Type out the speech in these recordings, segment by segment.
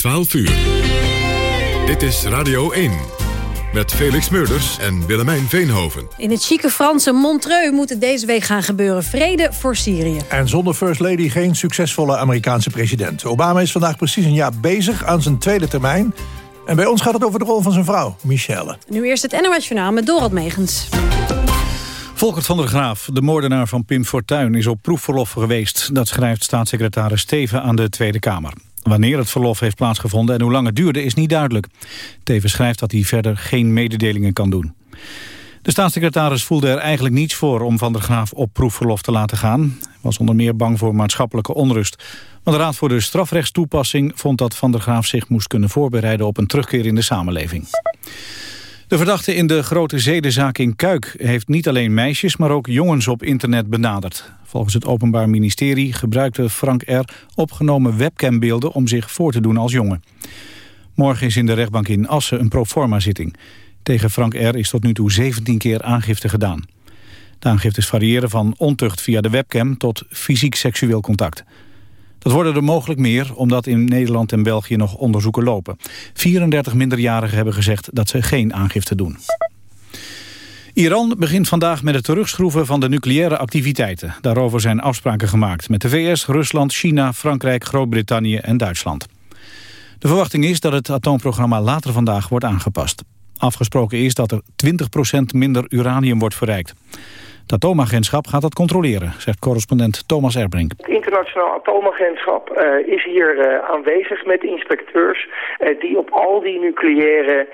12 uur. Dit is Radio 1. Met Felix Meurders en Willemijn Veenhoven. In het chique Franse Montreux moet het deze week gaan gebeuren. Vrede voor Syrië. En zonder First Lady geen succesvolle Amerikaanse president. Obama is vandaag precies een jaar bezig aan zijn tweede termijn. En bij ons gaat het over de rol van zijn vrouw, Michelle. Nu eerst het NOS Journaal met Dorot Megens. Volkert van der Graaf, de moordenaar van Pim Fortuyn... is op proefverlof geweest. Dat schrijft staatssecretaris Steven aan de Tweede Kamer. Wanneer het verlof heeft plaatsgevonden en hoe lang het duurde is niet duidelijk. Teven schrijft dat hij verder geen mededelingen kan doen. De staatssecretaris voelde er eigenlijk niets voor om Van der Graaf op proefverlof te laten gaan. Hij was onder meer bang voor maatschappelijke onrust. Maar de Raad voor de Strafrechtstoepassing vond dat Van der Graaf zich moest kunnen voorbereiden op een terugkeer in de samenleving. De verdachte in de grote zedenzaak in Kuik heeft niet alleen meisjes, maar ook jongens op internet benaderd. Volgens het Openbaar Ministerie gebruikte Frank R. opgenomen webcambeelden om zich voor te doen als jongen. Morgen is in de rechtbank in Assen een proforma-zitting. Tegen Frank R. is tot nu toe 17 keer aangifte gedaan. De aangiftes variëren van ontucht via de webcam tot fysiek seksueel contact. Dat worden er mogelijk meer, omdat in Nederland en België nog onderzoeken lopen. 34 minderjarigen hebben gezegd dat ze geen aangifte doen. Iran begint vandaag met het terugschroeven van de nucleaire activiteiten. Daarover zijn afspraken gemaakt met de VS, Rusland, China, Frankrijk, Groot-Brittannië en Duitsland. De verwachting is dat het atoomprogramma later vandaag wordt aangepast. Afgesproken is dat er 20% minder uranium wordt verrijkt. Het atoomagentschap gaat dat controleren, zegt correspondent Thomas Erbrink. Het internationaal atoomagentschap uh, is hier uh, aanwezig met inspecteurs... Uh, die op al die nucleaire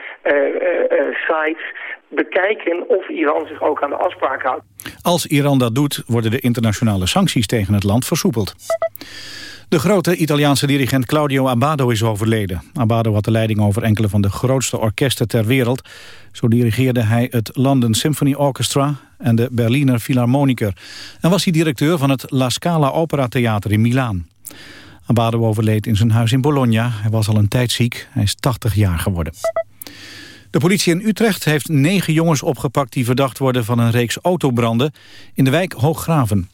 sites bekijken of Iran zich ook aan de afspraak houdt. Als Iran dat doet, worden de internationale sancties tegen het land versoepeld. De grote Italiaanse dirigent Claudio Abbado is overleden. Abbado had de leiding over enkele van de grootste orkesten ter wereld. Zo dirigeerde hij het London Symphony Orchestra en de Berliner Philharmoniker. En was hij directeur van het La Scala Opera Theater in Milaan. Abbado overleed in zijn huis in Bologna. Hij was al een tijd ziek. Hij is 80 jaar geworden. De politie in Utrecht heeft negen jongens opgepakt... die verdacht worden van een reeks autobranden in de wijk Hooggraven.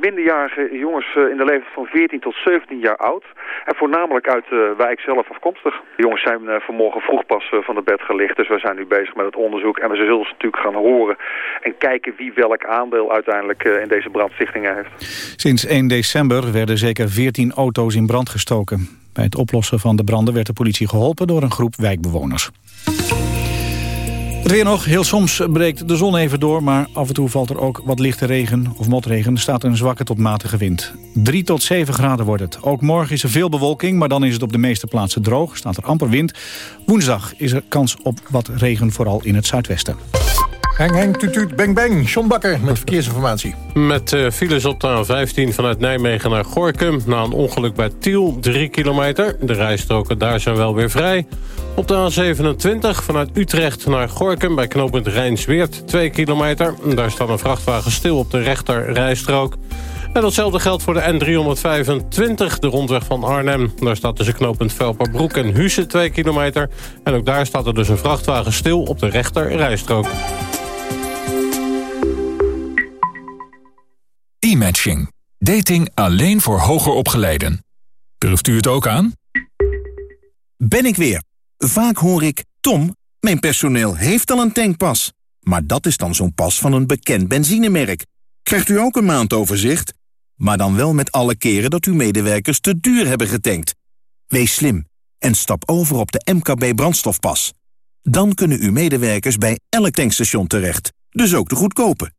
Minderjarige jongens uh, in de leeftijd van 14 tot 17 jaar oud. En voornamelijk uit de wijk zelf afkomstig. De jongens zijn uh, vanmorgen vroeg pas van de bed gelicht. Dus we zijn nu bezig met het onderzoek. En we zullen ze natuurlijk gaan horen en kijken wie welk aandeel uiteindelijk in deze brandstichtingen heeft. Sinds 1 december werden zeker 14 auto's in brand gestoken. Bij het oplossen van de branden werd de politie geholpen door een groep wijkbewoners. Het weer nog. Heel soms breekt de zon even door... maar af en toe valt er ook wat lichte regen of motregen. Er staat een zwakke tot matige wind. 3 tot 7 graden wordt het. Ook morgen is er veel bewolking... maar dan is het op de meeste plaatsen droog. Staat er amper wind. Woensdag is er kans op wat regen, vooral in het zuidwesten. Heng, heng, tuut, bang, bang. John Bakker met verkeersinformatie. Met uh, files op de A15 vanuit Nijmegen naar Gorkum... na een ongeluk bij Tiel, 3 kilometer. De rijstroken daar zijn wel weer vrij. Op de A27 vanuit Utrecht naar Gorkum bij knooppunt Rijnsweert, 2 kilometer. Daar staat een vrachtwagen stil op de rechter rijstrook. En datzelfde geldt voor de N325, de rondweg van Arnhem. Daar staat tussen knooppunt Velperbroek en Husse 2 kilometer. En ook daar staat er dus een vrachtwagen stil op de rechter rijstrook. E-matching. Dating alleen voor hoger opgeleiden. Durft u het ook aan? Ben ik weer. Vaak hoor ik, Tom, mijn personeel heeft al een tankpas. Maar dat is dan zo'n pas van een bekend benzinemerk. Krijgt u ook een maandoverzicht? Maar dan wel met alle keren dat uw medewerkers te duur hebben getankt. Wees slim en stap over op de MKB brandstofpas. Dan kunnen uw medewerkers bij elk tankstation terecht. Dus ook de goedkope.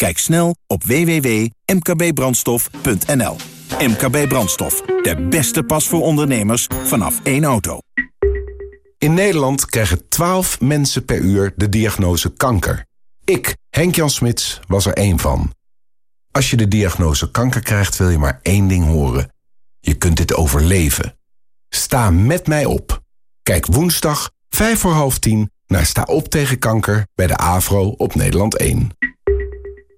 Kijk snel op www.mkbbrandstof.nl. MKB Brandstof, de beste pas voor ondernemers vanaf één auto. In Nederland krijgen 12 mensen per uur de diagnose kanker. Ik, Henk-Jan Smits, was er één van. Als je de diagnose kanker krijgt, wil je maar één ding horen. Je kunt dit overleven. Sta met mij op. Kijk woensdag, 5 voor half 10, naar Sta op tegen kanker bij de AVRO op Nederland 1.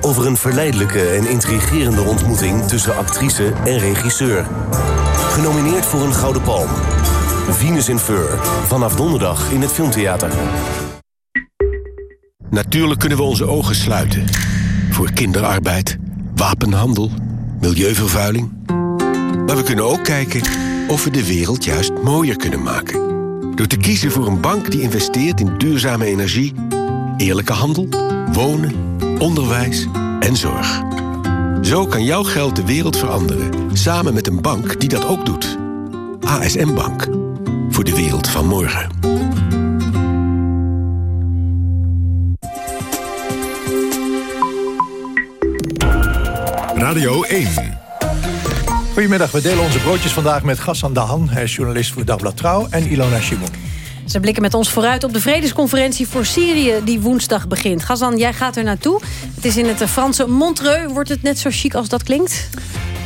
Over een verleidelijke en intrigerende ontmoeting tussen actrice en regisseur. Genomineerd voor een Gouden Palm. Venus in Fur. Vanaf donderdag in het Filmtheater. Natuurlijk kunnen we onze ogen sluiten. Voor kinderarbeid, wapenhandel, milieuvervuiling. Maar we kunnen ook kijken of we de wereld juist mooier kunnen maken. Door te kiezen voor een bank die investeert in duurzame energie, eerlijke handel, wonen, onderwijs en zorg. Zo kan jouw geld de wereld veranderen, samen met een bank die dat ook doet. ASM Bank, voor de wereld van morgen. Radio 1. Goedemiddag, we delen onze broodjes vandaag met Gassan Dahan. Hij is journalist voor Dagblad Trouw. En Ilona Shimon. Ze blikken met ons vooruit op de vredesconferentie voor Syrië... die woensdag begint. Gazan, jij gaat er naartoe. Het is in het eh, Franse Montreux. Wordt het net zo chic als dat klinkt?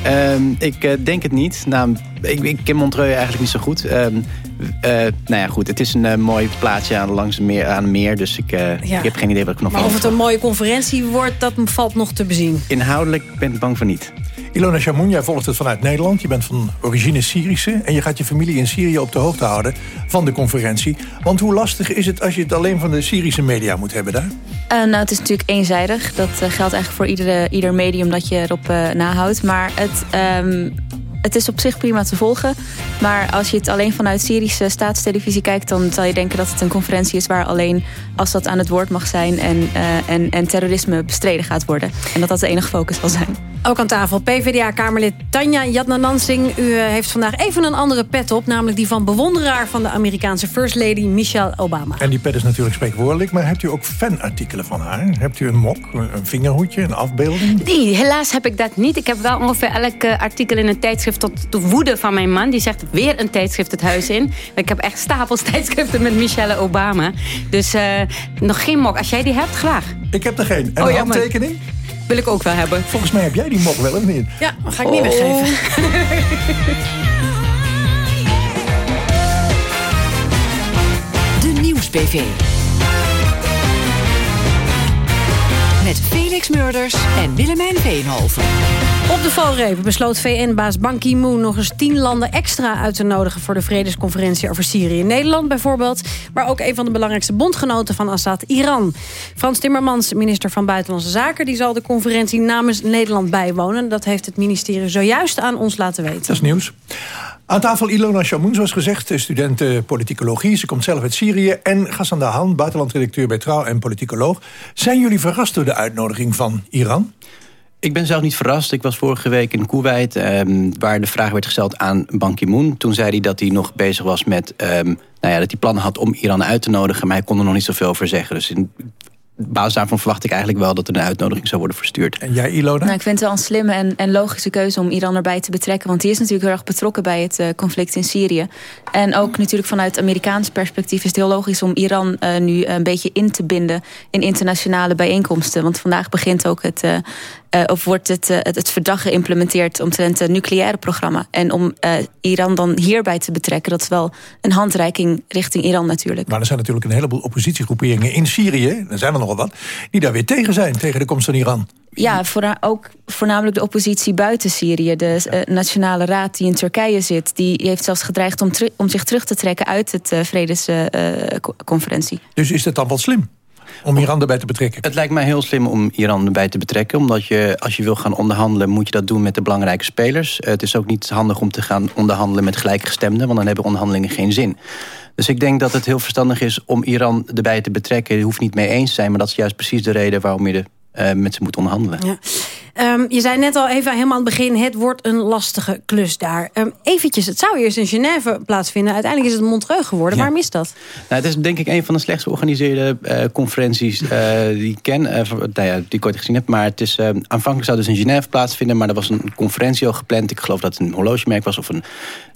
Ehm, ik uh, denk het niet. Nou, ik, ik, ken Montreux eigenlijk niet zo goed. Um, uh, nou ja, goed. Het is een uh, mooi plaatsje aan, langs een meer, aan een meer. Dus ik, ja. ik heb geen idee wat ik nog Maar of het een mooie conferentie wordt, dat valt nog te bezien. Inhoudelijk ben ik bang van niet. Ilona Shamoun, jij volgt het vanuit Nederland. Je bent van origine Syrische. En je gaat je familie in Syrië op de hoogte houden van de conferentie. Want hoe lastig is het als je het alleen van de Syrische media moet hebben daar? Uh, nou, het is natuurlijk eenzijdig. Dat uh, geldt eigenlijk voor iedere, ieder medium dat je erop uh, nahoudt. Maar het, um, het is op zich prima te volgen. Maar als je het alleen vanuit Syrische staatstelevisie kijkt... dan zal je denken dat het een conferentie is waar alleen als dat aan het woord mag zijn... en, en, en terrorisme bestreden gaat worden. En dat dat de enige focus zal zijn. Ook aan tafel PvdA-kamerlid Tanja Jadnanansing. U heeft vandaag even een andere pet op. Namelijk die van bewonderaar van de Amerikaanse First Lady Michelle Obama. En die pet is natuurlijk spreekwoordelijk. Maar hebt u ook fanartikelen van haar? Hebt u een mok, een vingerhoedje, een afbeelding? Nee, helaas heb ik dat niet. Ik heb wel ongeveer elk artikel in een tijdschrift tot de woede van mijn man. Die zegt weer een tijdschrift het huis in. Ik heb echt stapels tijdschriften met Michelle Obama. Dus uh, nog geen mok. Als jij die hebt, graag. Ik heb er geen. En oh, een handtekening? Wil ik ook wel hebben. Volgens mij heb jij die mok wel, of niet? Ja, dat ga ik oh. niet weggeven. De Nieuws-PV. Met Felix Murders en Willemijn Veenhoven. Op de valreep besloot VN-baas Ban Ki-moon nog eens tien landen extra uit te nodigen... voor de vredesconferentie over Syrië. Nederland bijvoorbeeld, maar ook een van de belangrijkste bondgenoten van Assad, Iran. Frans Timmermans, minister van Buitenlandse Zaken... die zal de conferentie namens Nederland bijwonen. Dat heeft het ministerie zojuist aan ons laten weten. Dat is nieuws. Aan tafel Ilona Shamoun, zoals gezegd, student politicologie. Ze komt zelf uit Syrië. En Gassan Dahan, buitenlandredacteur bij Trouw en politicoloog. Zijn jullie verrast door de uitnodiging van Iran? Ik ben zelf niet verrast. Ik was vorige week in Kuwait, um, waar de vraag werd gesteld aan Ban Ki-moon. Toen zei hij dat hij nog bezig was met, um, nou ja, dat hij plannen had om Iran uit te nodigen, maar hij kon er nog niet zoveel over zeggen. Dus in, basis daarvan verwacht ik eigenlijk wel dat er een uitnodiging zou worden verstuurd. En jij, Ilona? Nou, ik vind het wel een slimme en, en logische keuze om Iran erbij te betrekken. Want die is natuurlijk heel erg betrokken bij het uh, conflict in Syrië. En ook natuurlijk vanuit Amerikaans perspectief is het heel logisch om Iran uh, nu een beetje in te binden in internationale bijeenkomsten. Want vandaag begint ook het, uh, uh, of wordt het, uh, het, het verdrag geïmplementeerd omtrent het nucleaire programma. En om uh, Iran dan hierbij te betrekken, dat is wel een handreiking richting Iran natuurlijk. Maar er zijn natuurlijk een heleboel oppositiegroeperingen in Syrië, er zijn er nogal wat, die daar weer tegen zijn, tegen de komst van Iran. Ja, voor, ook voornamelijk de oppositie buiten Syrië. De. Nationale Raad die in Turkije zit... die heeft zelfs gedreigd om, om zich terug te trekken uit het vredesconferentie. dus is dat dan wel slim? Om Iran erbij te betrekken? Het lijkt mij heel slim om Iran erbij te betrekken. Omdat je, als je wil gaan onderhandelen, moet je dat doen met de belangrijke spelers. Het is ook niet handig om te gaan onderhandelen met gelijkgestemden. Want dan hebben onderhandelingen geen zin. Dus ik denk dat het heel verstandig is om Iran erbij te betrekken. Je hoeft niet mee eens te zijn, maar dat is juist precies de reden waarom je de, uh, met ze moet onderhandelen. Ja. Um, je zei net al even helemaal aan het begin... het wordt een lastige klus daar. Um, eventjes, het zou eerst in Genève plaatsvinden. Uiteindelijk is het Montreux geworden. Ja. Waarom is dat? Nou, het is denk ik een van de slechtst georganiseerde uh, conferenties uh, die ik ken. Uh, nou ja, die ik ooit gezien heb. Maar het is, aanvankelijk zou dus in Genève plaatsvinden... maar er was een conferentie al gepland. Ik geloof dat het een horlogemerk was. Of een,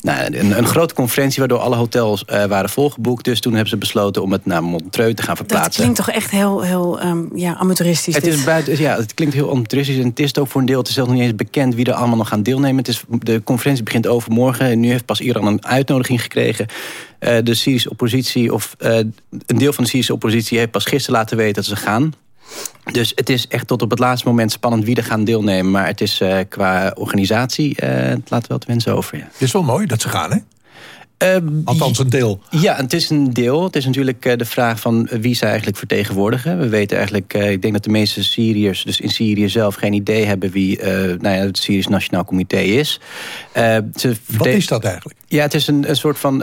nou, een, een grote conferentie waardoor alle hotels waren volgeboekt. Dus toen hebben ze besloten om het naar Montreux te gaan verplaatsen. Dat klinkt toch echt heel, heel um, ja, amateuristisch. Het, is buiten, ja, het klinkt heel amateuristisch. En het is is ook voor een deel. Het is zelfs niet eens bekend wie er allemaal nog gaan deelnemen. Het is, de conferentie begint overmorgen. En nu heeft pas Iran een uitnodiging gekregen. Uh, de Syrische oppositie, of uh, een deel van de Syrische oppositie... heeft pas gisteren laten weten dat ze gaan. Dus het is echt tot op het laatste moment spannend wie er gaan deelnemen. Maar het is uh, qua organisatie, het laat wel te wensen over. Het is wel mooi dat ze gaan, hè? Uh, Althans een deel. Ja, het is een deel. Het is natuurlijk uh, de vraag van wie ze eigenlijk vertegenwoordigen. We weten eigenlijk, uh, ik denk dat de meeste Syriërs... dus in Syrië zelf geen idee hebben wie nou ja, het Syrisch Nationaal Comité is. Wat is dat eigenlijk? Ja, het is een, een soort van,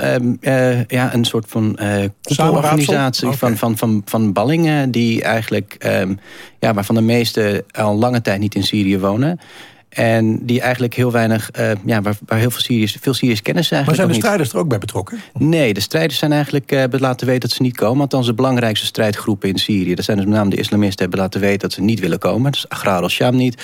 ja, een soort van koepelorganisatie okay. van, van, van, van ballingen... die eigenlijk, um, ja, waarvan de meeste al lange tijd niet in Syrië wonen... En die eigenlijk heel weinig, uh, ja, waar, waar, heel veel Syriërs, veel Syriërs kennis eigenlijk Maar zijn de strijders er ook bij betrokken? Nee, de strijders zijn eigenlijk uh, hebben laten weten dat ze niet komen. Althans, de belangrijkste strijdgroepen in Syrië. Dat zijn dus met name de islamisten hebben laten weten dat ze niet willen komen. Dus Agrar al-Sham niet.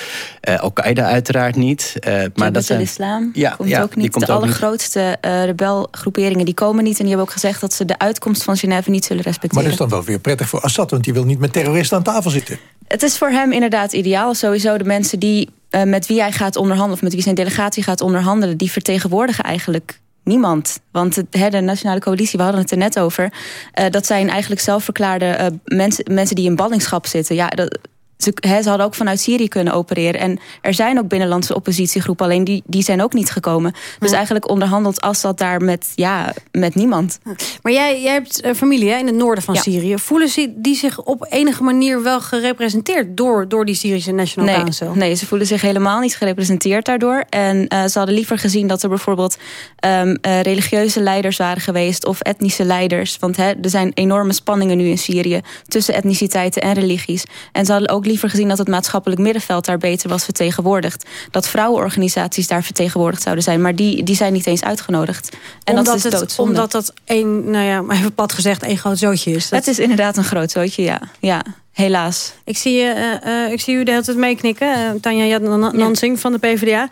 Uh, Al-Qaeda uiteraard niet. maar dat zijn... islam ja, komt ja, ook niet. Komt de allergrootste rebelgroeperingen die komen niet. En die hebben ook gezegd dat ze de uitkomst van Genève niet zullen respecteren. Maar dat is dan wel weer prettig voor Assad. Want die wil niet met terroristen aan tafel zitten. Het is voor hem inderdaad ideaal. Sowieso de mensen die uh, met wie hij gaat onderhandelen... of met wie zijn delegatie gaat onderhandelen... die vertegenwoordigen eigenlijk niemand. Want het, de Nationale Coalitie, we hadden het er net over... Uh, dat zijn eigenlijk zelfverklaarde uh, mensen, mensen die in ballingschap zitten. Ja, dat, ze, he, ze hadden ook vanuit Syrië kunnen opereren. En er zijn ook binnenlandse oppositiegroepen, alleen die, die zijn ook niet gekomen. Dus eigenlijk onderhandelt Assad daar met, ja, met niemand. Maar jij, jij hebt uh, familie hè, in het noorden van ja. Syrië. Voelen ze die zich op enige manier wel gerepresenteerd door, door die Syrische National nee, Council? Nee, ze voelen zich helemaal niet gerepresenteerd daardoor. En uh, ze hadden liever gezien dat er bijvoorbeeld um, uh, religieuze leiders waren geweest of etnische leiders. Want he, er zijn enorme spanningen nu in Syrië tussen etniciteiten en religies. En ze hadden ook liever gezien dat het maatschappelijk middenveld daar beter was vertegenwoordigd. Dat vrouwenorganisaties daar vertegenwoordigd zouden zijn. Maar die, die zijn niet eens uitgenodigd. En omdat dat is het, doodzonde. Omdat dat een, nou ja, maar even plat gezegd, één groot zootje is. Dat... Het is inderdaad een groot zootje, ja. ja. Helaas. Ik zie, uh, uh, ik zie u de hele tijd meeknikken. Uh, Tanja Jan Nansing ja. van de PvdA. Ja.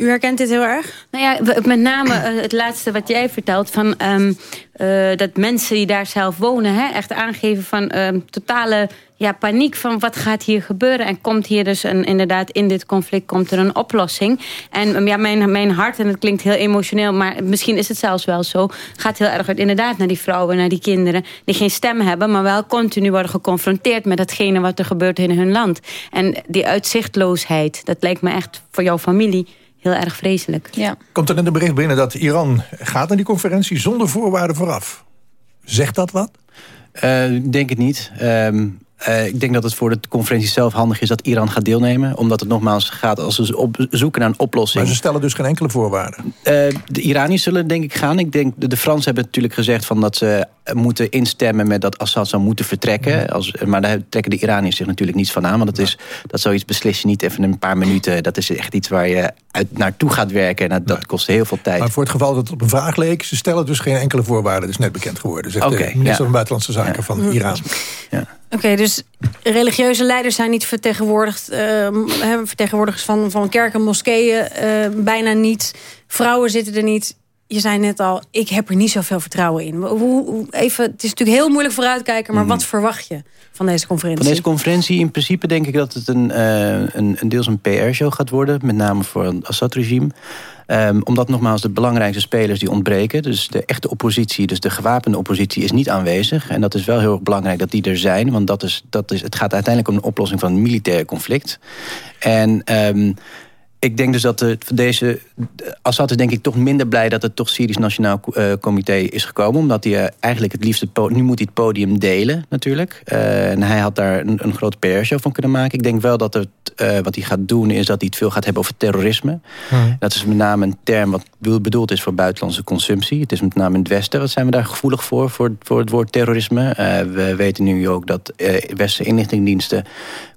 U herkent dit heel erg? Nou ja, met name het laatste wat jij vertelt. Van, um, dat mensen die daar zelf wonen... Hè, echt aangeven van um, totale ja, paniek van wat gaat hier gebeuren. En komt hier dus een, inderdaad in dit conflict komt er een oplossing. En ja, mijn, mijn hart, en het klinkt heel emotioneel... maar misschien is het zelfs wel zo... gaat heel erg uit inderdaad naar die vrouwen, naar die kinderen... die geen stem hebben, maar wel continu worden geconfronteerd... met datgene wat er gebeurt in hun land. En die uitzichtloosheid, dat lijkt me echt voor jouw familie heel erg vreselijk. Ja. Komt er net een bericht binnen dat Iran gaat naar die conferentie... zonder voorwaarden vooraf. Zegt dat wat? Uh, ik denk het niet. Um, uh, ik denk dat het voor de conferentie zelf handig is dat Iran gaat deelnemen. Omdat het nogmaals gaat als ze op zoeken naar een oplossing. Maar ze stellen dus geen enkele voorwaarden? Uh, de Iraniërs zullen denk ik gaan. Ik denk, de, de Fransen hebben natuurlijk gezegd van dat ze moeten instemmen met dat Assad zou moeten vertrekken. Als, maar daar trekken de Iraniërs zich natuurlijk niets van aan. Want dat, is, dat zoiets beslis je niet even in een paar minuten. Dat is echt iets waar je uit, naartoe gaat werken. En dat, dat kost heel veel tijd. Maar voor het geval dat het op een vraag leek... ze stellen dus geen enkele voorwaarden. Dat is net bekend geworden. Zegt okay, de minister ja. van Buitenlandse Zaken ja. van Iran. Ja. Oké, okay, dus religieuze leiders zijn niet vertegenwoordigd. Uh, vertegenwoordigers van, van kerken, moskeeën uh, bijna niet. Vrouwen zitten er niet. Je zei net al, ik heb er niet zoveel vertrouwen in. Even, het is natuurlijk heel moeilijk vooruitkijken... maar mm. wat verwacht je van deze conferentie? Van deze conferentie in principe denk ik dat het een, uh, een, een deels een PR-show gaat worden. Met name voor het Assad-regime. Um, omdat nogmaals de belangrijkste spelers die ontbreken. Dus de echte oppositie, dus de gewapende oppositie is niet aanwezig. En dat is wel heel erg belangrijk dat die er zijn. Want dat is, dat is, het gaat uiteindelijk om een oplossing van een militair conflict. En... Um, ik denk dus dat de, deze... Assad is denk ik toch minder blij dat het toch Syrisch Nationaal uh, Comité is gekomen. Omdat hij uh, eigenlijk het liefste... Nu moet hij het podium delen natuurlijk. Uh, en hij had daar een, een grote PR-show van kunnen maken. Ik denk wel dat het, wat hij gaat doen is dat hij het veel gaat hebben over terrorisme. Hmm. Dat is met name een term wat bedoeld is voor buitenlandse consumptie. Het is met name in het Westen. Wat zijn we daar gevoelig voor, voor, voor het woord terrorisme? we weten nu ook dat Westerse inlichtingendiensten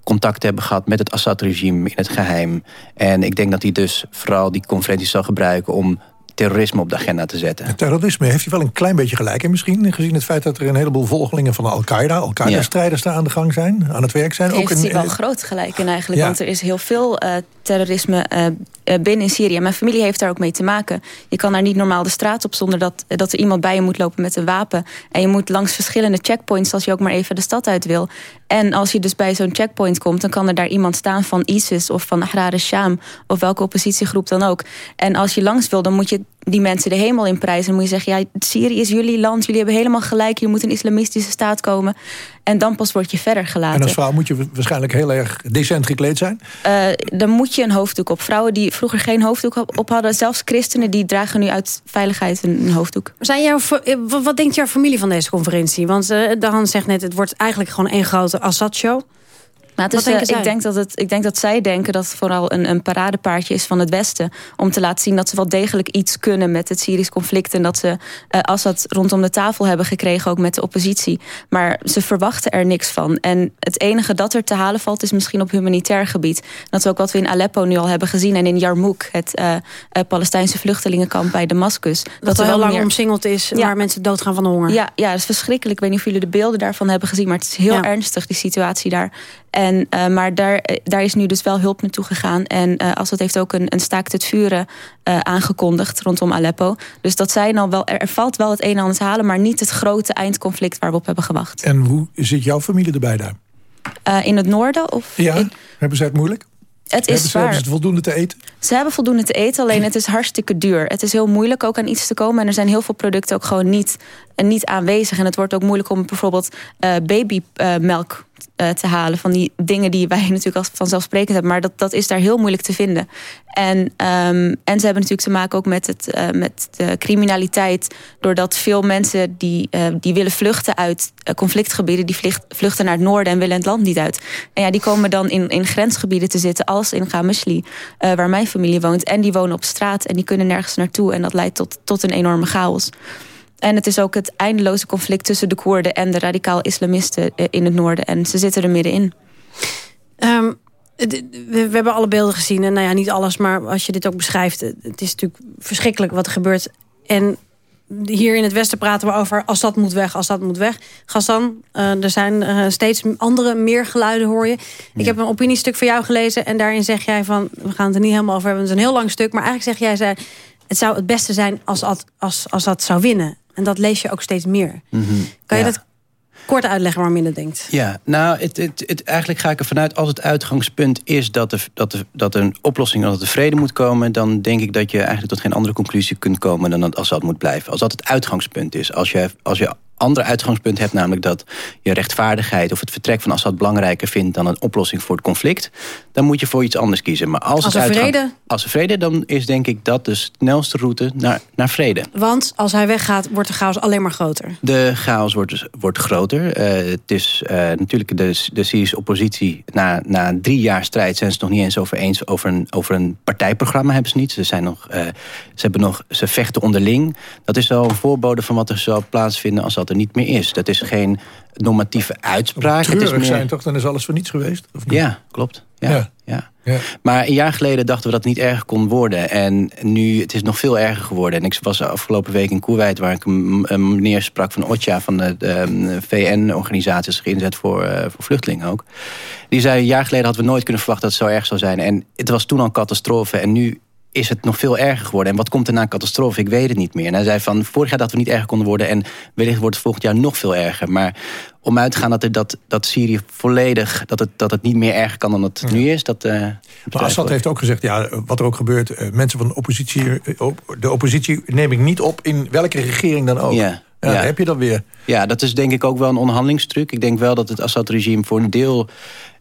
contact hebben gehad met het Assad-regime in het geheim. En ik denk dat hij dus vooral die conferenties zal gebruiken om terrorisme op de agenda te zetten. Het terrorisme heeft hij wel een klein beetje gelijk in misschien... gezien het feit dat er een heleboel volgelingen van Al-Qaeda... Al-Qaeda-strijders daar aan de gang zijn, aan het werk zijn. Heeft ook hij in, wel groot gelijk in eigenlijk. Ja. Want er is heel veel eh, terrorisme eh, eh, binnen in Syrië. Mijn familie heeft daar ook mee te maken. Je kan daar niet normaal de straat op zonder dat, dat er iemand bij je moet lopen met een wapen. En je moet langs verschillende checkpoints als je ook maar even de stad uit wil. En als je dus bij zo'n checkpoint komt... dan kan er daar iemand staan van ISIS of van Ahrar Sham... of welke oppositiegroep dan ook. En als je langs wil, dan moet je die mensen de hemel in prijzen. Dan moet je zeggen, ja, Syrië is jullie land. Jullie hebben helemaal gelijk. Je moet een islamistische staat komen. En dan pas word je verder gelaten. En als vrouw moet je waarschijnlijk heel erg decent gekleed zijn. Uh, dan moet je een hoofddoek op. Vrouwen die vroeger geen hoofddoek op hadden... zelfs christenen, die dragen nu uit veiligheid een, hoofddoek. Zijn jouw, wat denkt jouw familie van deze conferentie? Want uh, Dan zegt net, het wordt eigenlijk gewoon één grote Assad-show. Het is, uh, ik, denk dat het, ik denk dat zij denken dat het vooral een, een paradepaardje is van het Westen. Om te laten zien dat ze wel degelijk iets kunnen met het Syrisch conflict. En dat ze uh, Assad rondom de tafel hebben gekregen, ook met de oppositie. Maar ze verwachten er niks van. En het enige dat er te halen valt is misschien op humanitair gebied. Dat is ook wat we in Aleppo nu al hebben gezien. En in Yarmouk, het uh, Palestijnse vluchtelingenkamp bij Damascus. Dat, dat er heel lang meer... omsingeld is, ja. waar mensen doodgaan van de honger. Ja, ja, dat is verschrikkelijk. Ik weet niet of jullie de beelden daarvan hebben gezien. Maar het is heel ja. ernstig, die situatie daar. En, uh, maar daar, daar is nu dus wel hulp naartoe gegaan. En uh, Assad heeft ook een, een staakt het vuren uh, aangekondigd rondom Aleppo. Dus dat zijn al wel, er, er, valt wel het een en ander te halen... maar niet het grote eindconflict waar we op hebben gewacht. En hoe zit jouw familie erbij daar? in het noorden? Of ja, in... hebben zij het moeilijk? Het is hebben, ze, hebben ze voldoende te eten? Ze hebben voldoende te eten, alleen het is hartstikke duur. Het is heel moeilijk ook aan iets te komen. En er zijn heel veel producten ook gewoon niet, niet aanwezig. En het wordt ook moeilijk om bijvoorbeeld uh, babymelk te halen. Van die dingen die wij natuurlijk als vanzelfsprekend hebben. Maar dat, dat is daar heel moeilijk te vinden. En, um, en ze hebben natuurlijk te maken ook met, het, uh, met de criminaliteit. Doordat veel mensen die, uh, die willen vluchten uit conflictgebieden... die vlucht, vluchten naar het noorden en willen het land niet uit. En ja, die komen dan in, in grensgebieden te zitten als in Gamesli... waar mijn familie woont. En die wonen op straat en die kunnen nergens naartoe. En dat leidt tot, tot een enorme chaos. En het is ook het eindeloze conflict tussen de Koerden... en de radicaal-islamisten in het noorden. En ze zitten er middenin. Um, we, we, hebben alle beelden gezien. En nou ja, niet alles, maar als je dit ook beschrijft... het is natuurlijk verschrikkelijk wat er gebeurt. En hier in het Westen praten we over... als dat moet weg, als dat moet weg. Gassan, uh, er zijn uh, steeds andere, meer geluiden, hoor je. Ja. Ik heb een opiniestuk van jou gelezen... en daarin zeg jij van... we gaan het er niet helemaal over hebben, het is een heel lang stuk... maar eigenlijk zeg jij... Zei, het zou het beste zijn als, als, als dat zou winnen. En dat lees je ook steeds meer. Mm -hmm. Kan je ja. dat kort uitleggen waarom je dat denkt? Ja, nou, het, het, het, eigenlijk ga ik er vanuit... als het uitgangspunt is dat, er, dat, er, dat een oplossing... dat er vrede moet komen... dan denk ik dat je eigenlijk tot geen andere conclusie kunt komen... dan dat Assad moet blijven. Als dat het uitgangspunt is. Als je, als je andere uitgangspunt hebt, namelijk dat je rechtvaardigheid of het vertrek van Assad belangrijker vindt dan een oplossing voor het conflict, dan moet je voor iets anders kiezen. Maar als, als het er uitgang, vrede? Als er vrede, dan is denk ik dat de snelste route naar, naar vrede. Want als hij weggaat, wordt de chaos alleen maar groter. De chaos wordt, dus, wordt groter. Uh, het is uh, natuurlijk de, de Syrische oppositie. Na, na drie jaar strijd zijn ze het nog niet eens over eens over een, over een partijprogramma hebben ze niet. Ze, zijn nog, uh, ze, hebben nog, ze vechten onderling. Dat is wel een voorbode van wat er zal plaatsvinden als dat er niet meer is. Dat is geen normatieve uitspraak. Het is meer... zijn toch, dan is alles voor niets geweest? Of niet? Ja, klopt. Ja, ja. ja. ja. Maar een jaar geleden dachten we dat het niet erger kon worden. En nu, het is nog veel erger geworden. En ik was afgelopen week in Kuwait... waar ik een, meneer sprak van OCHA... van de, de VN-organisaties geïnzet voor, uh, voor vluchtelingen ook. Die zei, een jaar geleden hadden we nooit kunnen verwachten... dat het zo erg zou zijn. En het was toen al een catastrofe. En nu is het nog veel erger geworden. En wat komt er na een catastrofe? Ik weet het niet meer. En hij zei van, vorig jaar dat we niet erger konden worden... en wellicht wordt het volgend jaar nog veel erger. Maar om uit te gaan dat, er, dat, dat Syrië volledig... Dat het, dat het niet meer erger kan dan het ja. nu is, dat... Uh, maar Assad heeft ook gezegd, ja, wat er ook gebeurt... Uh, mensen van de oppositie, de oppositie neem ik niet op... in welke regering dan ook. Ja. Ja, ja. heb je dat weer. Ja, dat is denk ik ook wel een onderhandelingstruc. Ik denk wel dat het Assad-regime voor een deel...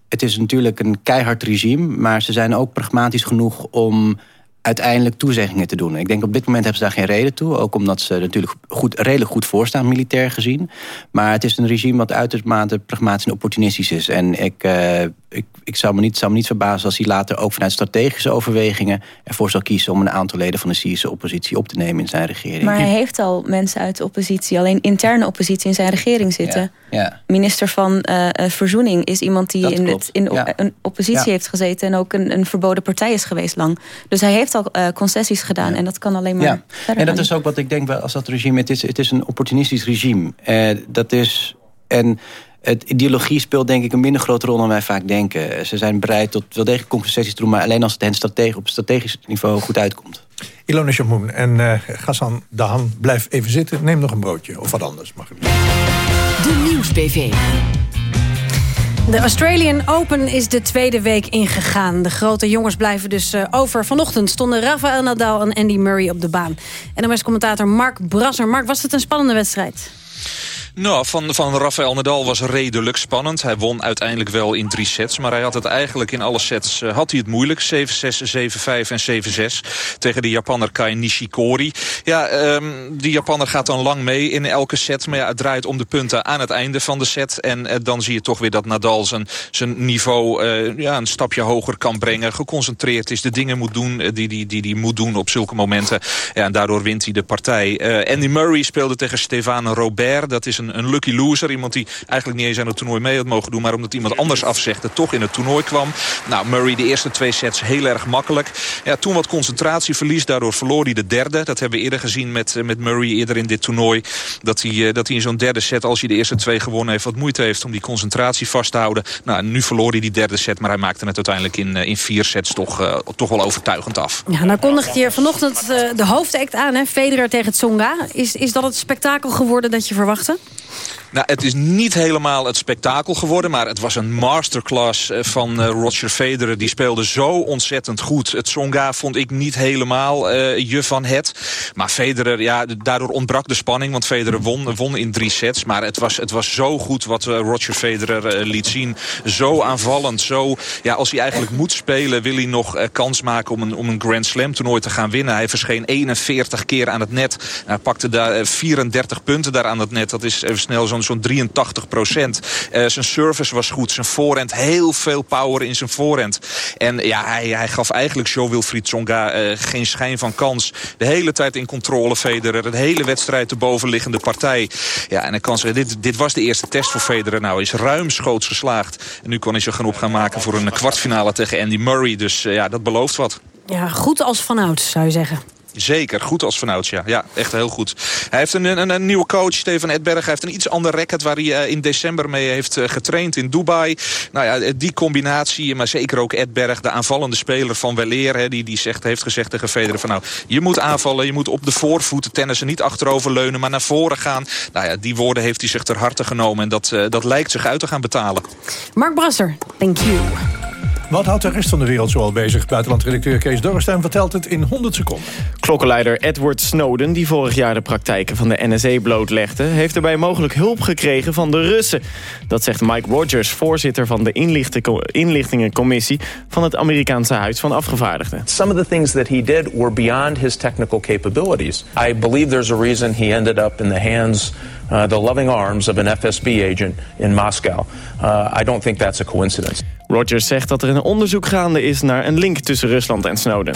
Het is natuurlijk een keihard regime... maar ze zijn ook pragmatisch genoeg om uiteindelijk toezeggingen te doen. Ik denk op dit moment hebben ze daar geen reden toe. Ook omdat ze natuurlijk goed, redelijk goed voorstaan, militair gezien. Maar het is een regime wat uitermate pragmatisch en opportunistisch is. En ik, uh, ik, ik zou, me niet, zou me niet verbazen als hij later ook vanuit strategische overwegingen... ervoor zal kiezen om een aantal leden van de Syrische oppositie op te nemen in zijn regering. Maar hij heeft al mensen uit de oppositie, alleen interne oppositie in zijn regering zitten. Ja. Minister van eh, Verzoening is iemand die in, het, in een oppositie heeft gezeten... en ook een, een, verboden partij is geweest lang. Dus hij heeft al concessies gedaan en dat kan alleen maar ja. En dat is ook wat ik denk als dat regime... het is, het is een opportunistisch regime. dat is... En het ideologie speelt denk ik een minder grote rol dan wij vaak denken. Ze zijn bereid tot wel degelijk concessies te doen... maar alleen als het hen strategi op strategisch niveau goed uitkomt. Ilona Shamoun en uh, Ghassan Dahan, blijf even zitten. Neem nog een broodje of wat anders. Mag het. De Nieuws-PV. De Australian Open is de tweede week ingegaan. De grote jongens blijven dus uh, over. Vanochtend stonden Rafael Nadal en Andy Murray op de baan. En NOS-commentator Mark Brasser. Mark, was het een spannende wedstrijd? Nou, van, van Rafael Nadal was redelijk spannend. Hij won uiteindelijk wel in drie sets. Maar hij had het eigenlijk in alle sets uh, had hij het moeilijk. 7-6, 7-5 en 7-6 tegen de Japanner Kai Nishikori. Ja, um, die Japanner gaat dan lang mee in elke set. Maar ja, het draait om de punten aan het einde van de set. En uh, dan zie je toch weer dat Nadal zijn, zijn niveau uh, ja, een stapje hoger kan brengen. Geconcentreerd is, de dingen moet doen die hij die, die, die moet doen op zulke momenten. Ja, en daardoor wint hij de partij. Andy Murray speelde tegen Stefano Robert. Dat is een, een lucky loser. Iemand die eigenlijk niet eens aan het toernooi mee had mogen doen... maar omdat iemand anders afzegde, toch in het toernooi kwam. Nou, Murray de eerste twee sets heel erg makkelijk. Ja, toen wat concentratieverlies, daardoor verloor hij de derde. Dat hebben we eerder gezien met, eh, met Murray eerder in dit toernooi. Dat hij, eh, dat hij in zo'n derde set, als hij de eerste twee gewonnen heeft... wat moeite heeft om die concentratie vast te houden. Nou, nu verloor hij die derde set, maar hij maakte het uiteindelijk in, eh, in vier sets toch, uh, toch wel overtuigend af. Ja, nou kondigt je vanochtend uh, de hoofdact aan, hè? Federer tegen Tsonga. Is, is dat het spektakel geworden dat je verwachtte? Nou, het is niet helemaal het spektakel geworden... maar het was een masterclass eh, van uh, Roger Federer. Die speelde zo ontzettend goed. Het Songa vond ik niet helemaal uh, je van het. Maar Federer, ja, daardoor ontbrak de spanning... want Federer won, won in drie sets. Maar het was, het was zo goed wat Roger Federer liet zien. Zo aanvallend. Zo, ja, als hij eigenlijk moet spelen... wil hij nog kans maken om een, om een Grand Slam toernooi te gaan winnen. Hij verscheen 41 keer aan het net. Hij pakte daar 34 punten daar aan het net. Dat is even snel zo'n zo'n 83 procent. Uh, zijn service was goed. Zijn voorhand, heel veel power in zijn voorhand. En ja, hij, hij gaf eigenlijk Joe Wilfried Tsonga uh, geen schijn van kans. De hele tijd in controle Federer. De hele wedstrijd de bovenliggende partij. Ja, en ik kan zeggen, dit, dit was de eerste test voor Federer. Nou, is ruimschoots geslaagd. En nu kan hij zich gaan op gaan maken voor een kwartfinale tegen Andy Murray. Dus ja, dat belooft wat. Ja, goed als vanouds, zou je zeggen. Zeker, goed als vanouds, ja. Ja, echt heel goed. Hij heeft een, een, een nieuwe coach, Steven Edberg. Hij heeft een iets ander racket waar hij uh, in december mee heeft uh, getraind in Dubai. Nou ja, die combinatie, maar zeker ook Edberg, de aanvallende speler van Weleer... Hè, die, die zegt, heeft gezegd tegen Federer van nou, je moet aanvallen, je moet op de voorvoeten tennissen, niet achterover leunen, maar naar voren gaan. Nou ja, die woorden heeft hij zich ter harte genomen en dat, dat lijkt zich uit te gaan betalen. Mark Brasser, thank you. Wat houdt de rest van de wereld zoal bezig? Buitenlandredacteur Kees Dorrestein vertelt het in 100 seconden. Klokkenleider Edward Snowden, die vorig jaar de praktijken van de NSA blootlegde... heeft erbij mogelijk hulp gekregen van de Russen. Dat zegt Mike Rogers, voorzitter van de inlichtingencommissie... van het Amerikaanse Huis van Afgevaardigden. Some of the things that he did were beyond his technical capabilities. I believe there's a reason he ended up in the hands uh, the loving arms of an FSB agent in Moscow. Uh, I don't think that's a coincidence. Rogers zegt dat er een onderzoek gaande is naar een link tussen Rusland en Snowden.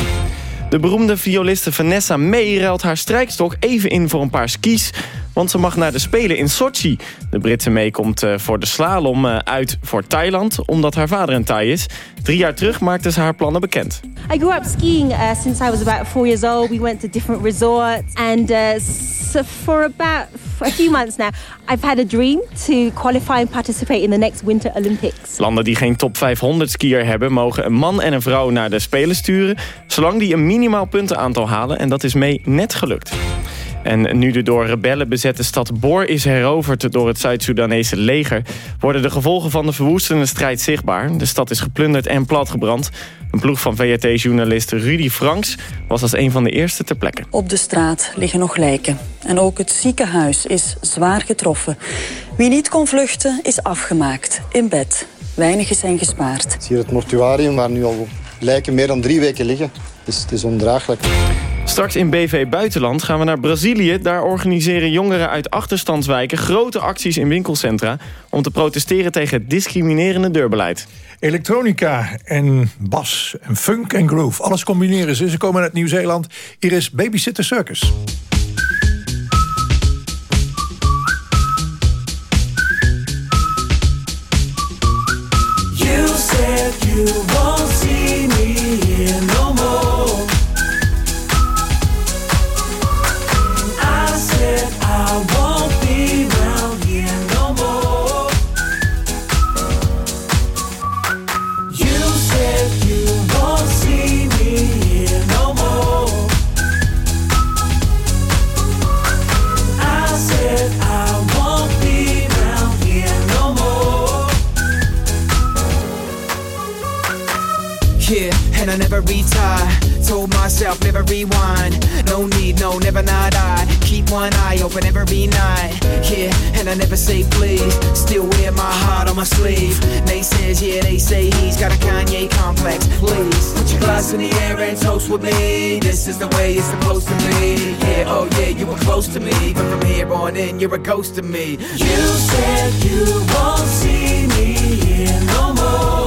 De beroemde violiste Vanessa May ruilt haar strijkstok even in voor een paar skis... want ze mag naar de Spelen in Sochi. De Britse May komt uh, voor de slalom uh, uit voor Thailand... omdat haar vader een Thai is. Drie jaar terug maakte ze haar plannen bekend. I grew up skiing uh, since I was about four years old. We went to different resorts. And so for about a few months now... I've had a dream to qualify and participate in the next Winter Olympics. Landen die geen top 500 skier hebben... mogen een man en een vrouw naar de Spelen sturen... zolang die een minimaal puntenaantal halen. En dat is mee net gelukt. En nu de door rebellen bezette stad Bor is heroverd door het Zuid-Soedanese leger... worden de gevolgen van de verwoestende strijd zichtbaar. De stad is geplunderd en platgebrand. Een ploeg van VRT-journalist Rudy Franks was als een van de eerste ter plekke. Op de straat liggen nog lijken. En ook het ziekenhuis is zwaar getroffen. Wie niet kon vluchten is afgemaakt, in bed. Weinigen zijn gespaard. Hier het mortuarium waar nu al lijken meer dan drie weken liggen het is ondraaglijk. Straks in BV Buitenland gaan we naar Brazilië. Daar organiseren jongeren uit achterstandswijken grote acties in winkelcentra... om te protesteren tegen discriminerende deurbeleid. Elektronica en bas en funk en groove. Alles combineren ze. Ze komen uit Nieuw-Zeeland. Hier is Babysitter Circus. You you want and toast with me. This is the way it's supposed to be. Yeah, oh yeah, you were close to me, but from here on in, you're a ghost to me. You said you won't see me here no more.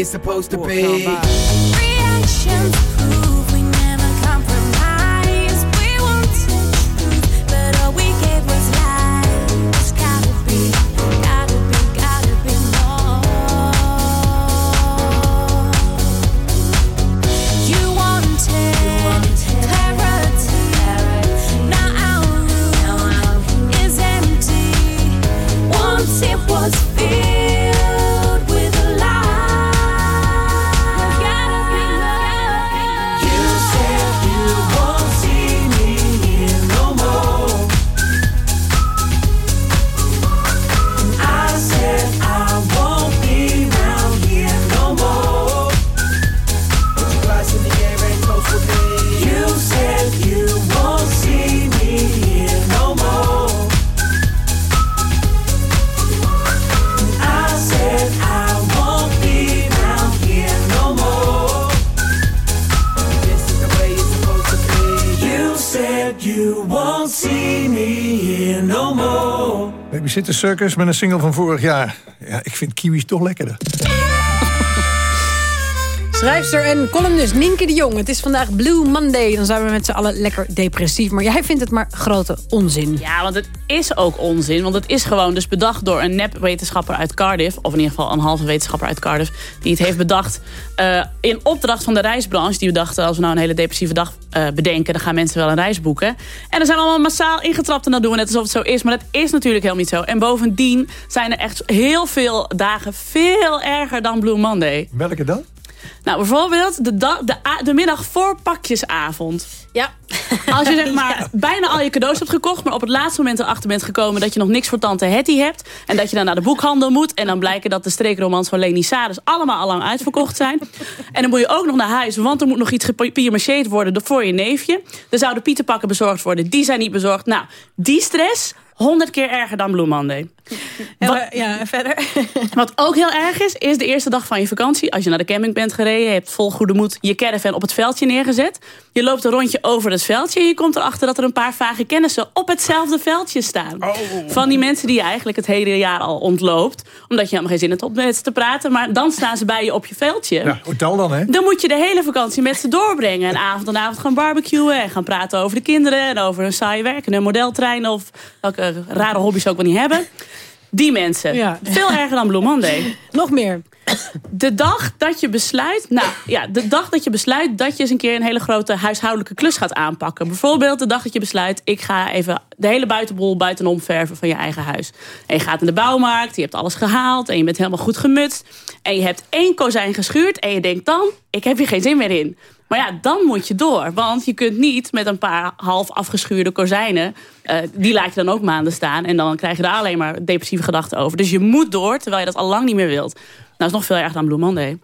It's supposed to be. Circus met een single van vorig jaar. Ja, ik vind kiwis toch lekkerder. Schrijfster en columnist Nienke de Jong. Het is vandaag Blue Monday. Dan zijn we met z'n allen lekker depressief. Maar jij vindt het maar grote onzin. Ja, want het is ook onzin. Want het is gewoon dus bedacht door een nep-wetenschapper uit Cardiff. Of in ieder geval een halve wetenschapper uit Cardiff. Die het heeft bedacht eh, in opdracht van de reisbranche. Die dachten, als we nou een hele depressieve dag eh, bedenken... dan gaan mensen wel een reis boeken. En er zijn allemaal massaal ingetrapt en dat doen we net alsof het zo is. Maar dat is natuurlijk helemaal niet zo. En bovendien zijn er echt heel veel dagen veel erger dan Blue Monday. Welke dan? Nou, bijvoorbeeld de, da- de, de middag voor pakjesavond. Ja. Als je zeg maar bijna al je cadeaus hebt gekocht... maar op het laatste moment erachter bent gekomen... dat je nog niks voor tante Hetty hebt... en dat je dan naar de boekhandel moet... en dan blijken dat de streekromans van Leni Saders... allemaal al lang uitverkocht zijn. En dan moet je ook nog naar huis... want er moet nog iets gepiermacheerd worden voor je neefje. Er zouden pietenpakken bezorgd worden. Die zijn niet bezorgd. Nou, die stress... 100 keer erger dan Blue Monday. Wat, ja, en verder? Wat ook heel erg is, is de eerste dag van je vakantie. Als je naar de camping bent gereden, je hebt vol goede moed je caravan op het veldje neergezet. Je loopt een rondje over het veldje en je komt erachter dat er een paar vage kennissen op hetzelfde veldje staan. Van die mensen die je eigenlijk het hele jaar al ontloopt. Omdat je helemaal geen zin hebt om met ze te praten. Maar dan staan ze bij je op je veldje. Ja, hotel dan, hè? Dan moet je de hele vakantie met ze doorbrengen. En avond en avond gaan barbecuen. En gaan praten over de kinderen. En over hun saaie werk. En hun modeltrein. Of welke rare hobby's ze ook wel niet hebben. Die mensen. Veel erger dan Blue Monday. Nog meer. De dag dat je besluit... Nou ja, de dag dat je besluit dat je eens een keer een hele grote huishoudelijke klus gaat aanpakken. Bijvoorbeeld de dag dat je besluit... ik ga even de hele buitenbol buitenom verven van je eigen huis. En je gaat naar de bouwmarkt, je hebt alles gehaald... en je bent helemaal goed gemutst. En je hebt één kozijn geschuurd en je denkt dan... ik heb hier geen zin meer in. Maar ja, dan moet je door. Want je kunt niet met een paar half afgeschuurde kozijnen... eh, die laat je dan ook maanden staan. En dan krijg je daar alleen maar depressieve gedachten over. Dus je moet door, terwijl je dat al lang niet meer wilt. Nou, is nog veel erger dan Blue Monday.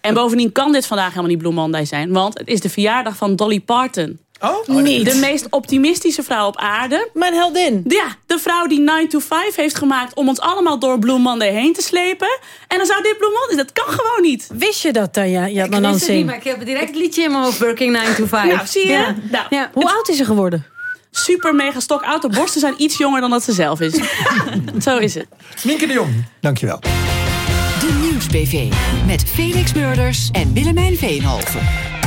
En bovendien kan dit vandaag helemaal niet Blue Monday zijn. Want het is de verjaardag van Dolly Parton. Oh? Niet. De meest optimistische vrouw op aarde. Mijn heldin. Ja, de vrouw die 9 to 5 heeft gemaakt om ons allemaal door Blue Monday heen te slepen. En dan zou dit Blue Monday, dat kan gewoon niet. Wist je dat, Tanja? Ja, Ik wist het niet, maar ik heb direct het liedje in mijn hoofd. Working 9 to 5. Nou, zie je? Ja. Nou, Ja. Hoe oud is ze geworden? Super mega stok oud. De borsten zijn iets jonger dan dat ze zelf is. Zo is het. Mienke de Jong, dankjewel. De Nieuws-PV. Met Felix Murders en Willemijn Veenhoven.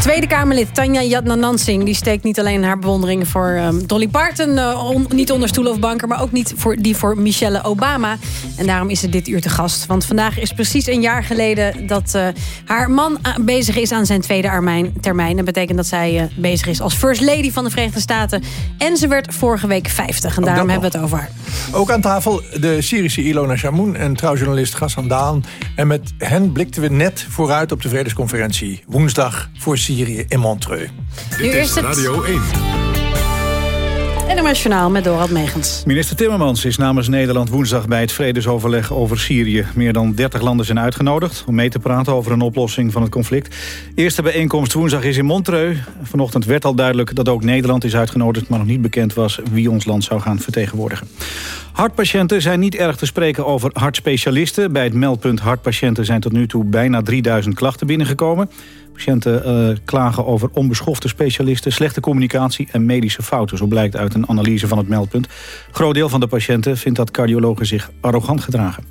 Tweede Kamerlid Tanja Jatnanansing die steekt niet alleen haar bewondering voor ehm, Dolly Parton... eh, on- niet onder stoelen of banken, maar ook niet voor die voor Michelle Obama. En daarom is ze dit uur te gast. Want vandaag is precies een jaar geleden dat eh, haar man ah, bezig is aan zijn tweede armijn- termijn. Dat betekent dat zij eh, bezig is als First Lady van de Verenigde Staten. En ze werd vorige week 50 en daarom hebben we het over haar. Ook aan tafel de Syrische Ilona Shamoun en trouwjournalist Ghassan Daan. En met hen blikten we net vooruit op de vredesconferentie. Woensdag voor Syrië in Montreux. Nu Dit is is het- Radio 1. NMS Journaal met Dorald Megens. Minister Timmermans is namens Nederland woensdag bij het vredesoverleg over Syrië. Meer dan 30 landen zijn uitgenodigd om mee te praten over een oplossing van het conflict. Eerste bijeenkomst woensdag is in Montreux. Vanochtend werd al duidelijk dat ook Nederland is uitgenodigd... maar nog niet bekend was wie ons land zou gaan vertegenwoordigen. Hartpatiënten zijn niet erg te spreken over hartspecialisten. Bij het meldpunt hartpatiënten zijn tot nu toe bijna 3000 klachten binnengekomen. Patiënten eh, klagen over onbeschofte specialisten, slechte communicatie en medische fouten. Zo blijkt uit een analyse van het meldpunt. Groot deel van de patiënten vindt dat cardiologen zich arrogant gedragen.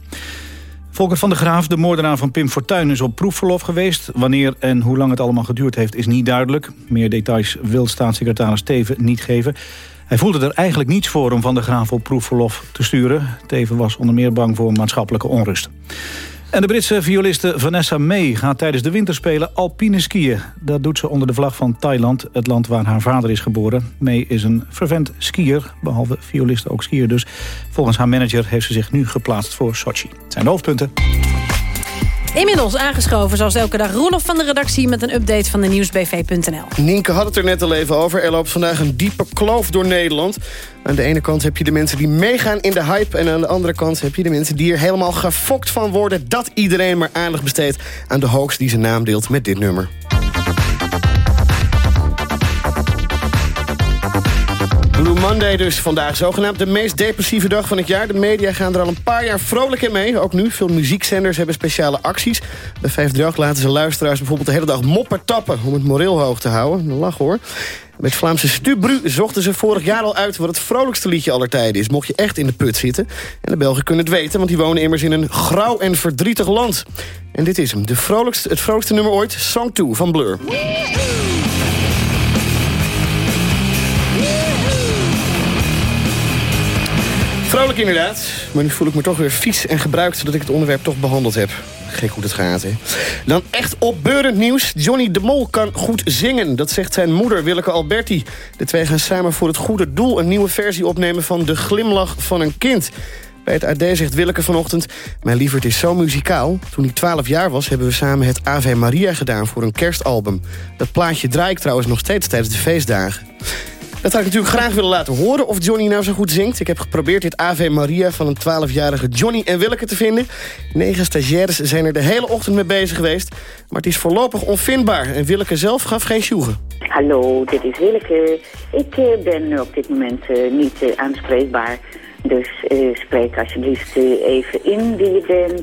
Volker van der Graaf, de moordenaar van Pim Fortuyn, is op proefverlof geweest. Wanneer en hoe lang het allemaal geduurd heeft is niet duidelijk. Meer details wil staatssecretaris Teven niet geven. Hij voelde er eigenlijk niets voor om Van der Graaf op proefverlof te sturen. Teven was onder meer bang voor maatschappelijke onrust. En de Britse violiste Vanessa May gaat tijdens de winterspelen alpine skiën. Dat doet ze onder de vlag van Thailand, het land waar haar vader is geboren. May is een fervent skier, behalve violiste ook skier dus. Volgens haar manager heeft ze zich nu geplaatst voor Sochi. Het zijn de hoofdpunten. Inmiddels aangeschoven, zoals elke dag, Roelof van de redactie... met een update van de nieuwsbv.nl. Nienke had het er net al even over. Er loopt vandaag een diepe kloof door Nederland. Aan de ene kant heb je de mensen die meegaan in de hype... en aan de andere kant heb je de mensen die er helemaal gefokt van worden... dat iedereen maar aandacht besteedt aan de hoax die zijn naam deelt met dit nummer. Blue Monday dus vandaag. Zogenaamd de meest depressieve dag van het jaar. De media gaan er al een paar jaar vrolijk in mee. Ook nu, veel muziekzenders hebben speciale acties. Bij 538 laten ze luisteraars bijvoorbeeld de hele dag moppen tappen... om het moreel hoog te houden. Lach hoor. Met Vlaamse Stubru zochten ze vorig jaar al uit... wat het vrolijkste liedje aller tijden is. Mocht je echt in de put zitten. En de Belgen kunnen het weten, want die wonen immers in een grauw en verdrietig land. En dit is hem, de vrolijkste, het vrolijkste nummer ooit. Song 2 van Blur. Vrolijk inderdaad, maar nu voel ik me toch weer vies en gebruikt... dat ik het onderwerp toch behandeld heb. Gek hoe het gaat, hè. Dan echt opbeurend nieuws. Johnny de Mol kan goed zingen. Dat zegt zijn moeder, Willeke Alberti. De twee gaan samen voor het goede doel... een nieuwe versie opnemen van De Glimlach van een Kind. Bij het AD zegt Willeke vanochtend... Mijn lieverd is zo muzikaal. Toen hij 12 jaar was, hebben we samen het Ave Maria gedaan... voor een kerstalbum. Dat plaatje draai ik trouwens nog steeds tijdens de feestdagen. Dat had ik natuurlijk graag willen laten horen of Johnny nou zo goed zingt. Ik heb geprobeerd dit Ave Maria van een 12-jarige Johnny en Willeke te vinden. Negen stagiaires zijn er de hele ochtend mee bezig geweest. Maar het is voorlopig onvindbaar en Willeke zelf gaf geen sjoegen. Hallo, dit is Willeke. Ik eh, ben op dit moment eh, niet eh, aanspreekbaar. Dus eh, spreek alsjeblieft even in wie je bent.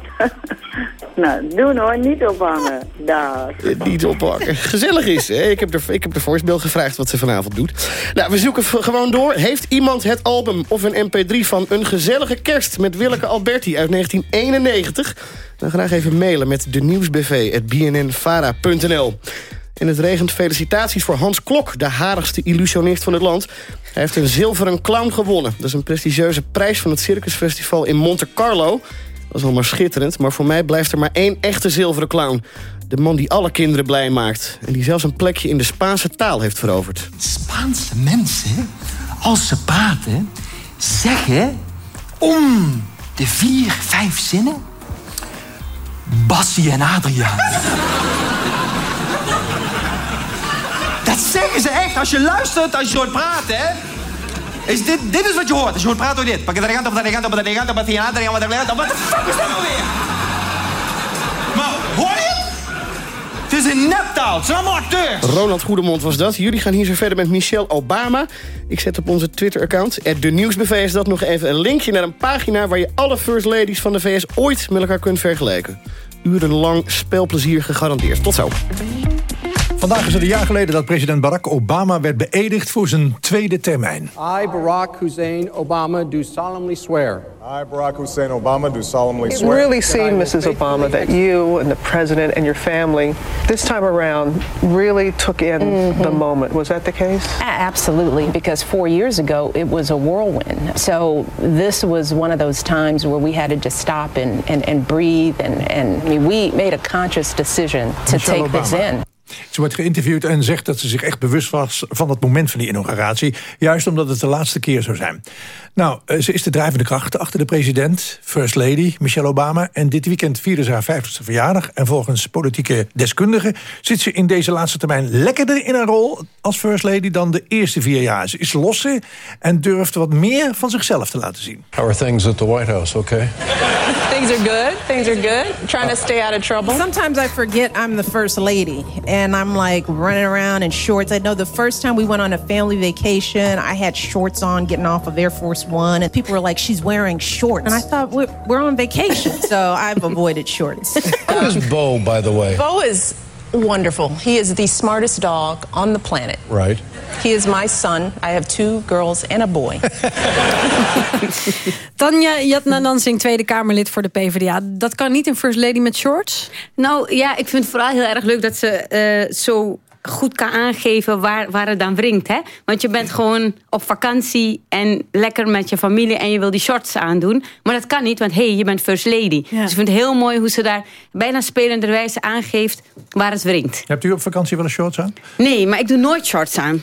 nou, doen hoor, niet ophangen. Dag. Eh, Niet oppakken. Gezellig is, hè? Ik heb, de, ik heb de gevraagd wat ze vanavond doet. Nou, we zoeken gewoon door. Heeft iemand het album of een mp3 van Een Gezellige Kerst... met Willeke Alberti uit 1991? Dan graag even mailen met de nieuwsbv.bnnvara.nl. En het regent felicitaties voor Hans Klok, de harigste illusionist van het land. Hij heeft een zilveren clown gewonnen. Dat is een prestigieuze prijs van het Circusfestival in Monte Carlo. Dat is allemaal schitterend, maar voor mij blijft er maar één echte zilveren clown. De man die alle kinderen blij maakt. En die zelfs een plekje in de Spaanse taal heeft veroverd. Spaanse mensen, als ze praten, zeggen om de vier, vijf zinnen... Bassie en Adriaan. Dat zeggen ze echt. Als je luistert, als je hoort praten, hè. Is dit, dit is wat je hoort. Als je hoort praten, hoor dit. Wat de fuck is dat nou weer? Maar hoor je het? Is een neptaal. Het zijn allemaal. Ronald Goedemond was dat. Jullie gaan hier zo verder met Michelle Obama. Ik zet op onze Twitter-account, de Nieuwsbv is dat, nog even een linkje naar een pagina... waar je alle first ladies van de VS ooit met elkaar kunt vergelijken. Urenlang spelplezier gegarandeerd. Tot zo. Vandaag is het een jaar geleden dat president Barack Obama werd beëdigd voor zijn tweede termijn. I, Barack Hussein Obama, do solemnly swear. I, Barack Hussein Obama, do solemnly It swear. really seemed, Mrs. Obama, that you and the president and your family this time around really took in the moment. Was that the case? Absolutely, because four years ago it was a whirlwind. So this was one of those times where we had to just stop and, and, and breathe. And, and I mean, we made a conscious decision to Michelle take this Obama. in. Ze wordt geïnterviewd en zegt dat ze zich echt bewust was van het moment van die inauguratie. Juist omdat het de laatste keer zou zijn. Nou, eh, ze is de drijvende kracht achter de president, First Lady, Michelle Obama. En dit weekend vierde ze haar 50ste verjaardag. En volgens politieke deskundigen zit ze in deze laatste termijn lekkerder in haar rol als First Lady dan de eerste vier jaar. Ze is losser en durft wat meer van zichzelf te laten zien. How are things at the White House, okay? Things are good. Things are good. Trying to stay out of trouble. Sometimes I forget I'm the first lady and I'm like running around in shorts. I know the first time we went on a family vacation, I had shorts on getting off of Air Force One, and people were like, she's wearing shorts. And I thought, we're, we're on vacation. so I've avoided shorts. How is Bo, by the way? Bo is wonderful. He is the smartest dog on the planet. Right. He is my son. I have two girls and a boy. Tanja Jatnanansing, Tweede Kamerlid voor de PvdA. Dat kan niet in First Lady met shorts? Nou ja, ik vind het vooral heel erg leuk dat ze eh, zo goed kan aangeven waar, waar het dan wringt. Hè? Want je bent gewoon op vakantie en lekker met je familie... en je wil die shorts aandoen. Maar dat kan niet, want hé, hey, je bent first lady. Dus ik vind het heel mooi hoe ze daar bijna spelenderwijze aangeeft... waar het wringt. Hebt u op vakantie wel een shorts aan? Nee, maar ik doe nooit shorts aan.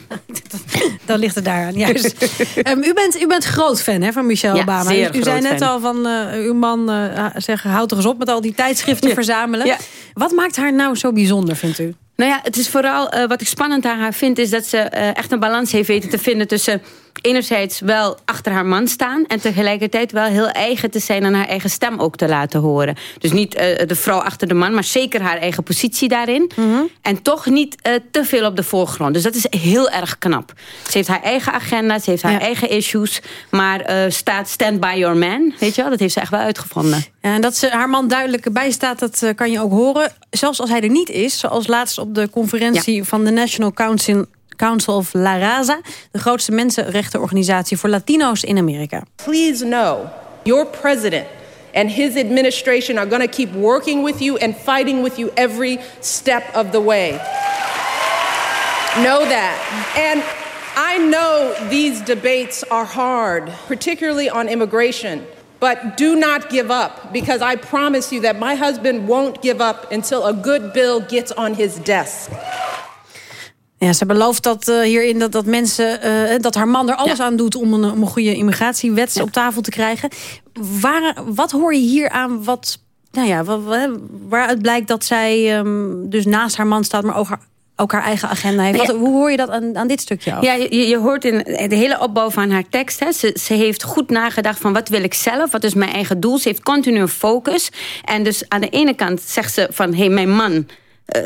Dan ligt het daar aan, juist. Ehm, u, bent, u bent groot fan hè, van Michelle Ja, Obama. zeer u zei net al van eh, uw man uh, zeggen... houd er eens op met al die tijdschriften Ja. verzamelen. Ja. Wat maakt haar nou zo bijzonder, vindt u? Nou ja, het is vooral eh, wat ik spannend aan haar vind... is dat ze eh, echt een balans heeft weten te vinden tussen... enerzijds wel achter haar man staan... en tegelijkertijd wel heel eigen te zijn... en haar eigen stem ook te laten horen. Dus niet eh, de vrouw achter de man... maar zeker haar eigen positie daarin. En toch niet eh, te veel op de voorgrond. Dus dat is heel erg knap. Ze heeft haar eigen agenda, ze heeft haar eigen issues... maar eh, staat stand by your man, weet je wel? Dat heeft ze echt wel uitgevonden. Ja, en dat ze haar man duidelijk erbij staat, dat kan je ook horen. Zelfs als hij er niet is, zoals laatst op de conferentie... van de National Council, Council of La Raza... de grootste mensenrechtenorganisatie voor Latino's in Amerika. Please know your president and his administration are going to keep working with you and fighting with you every step of the way. Know that. And I know these debates are hard, particularly on immigration. But do not give up because I promise you that my husband won't give up until a good bill gets on his desk. Ja, ze belooft dat eh, hierin dat, dat mensen eh, dat haar man er alles aan doet om een, om een goede immigratiewet op tafel te krijgen. Waar, wat hoor je hier aan wat, nou ja, wa- wa- waaruit blijkt dat zij ehm, dus naast haar man staat, maar ook haar, ook haar eigen agenda heeft? Wat- hoe hoor je dat aan, aan dit stukje af? Ja, je, je hoort in de hele opbouw van haar tekst. Hè, ze, ze heeft goed nagedacht van wat wil ik zelf, wat is mijn eigen doel. Ze heeft continu een focus. En dus aan de ene kant zegt ze van hé, hey, mijn man. Eh,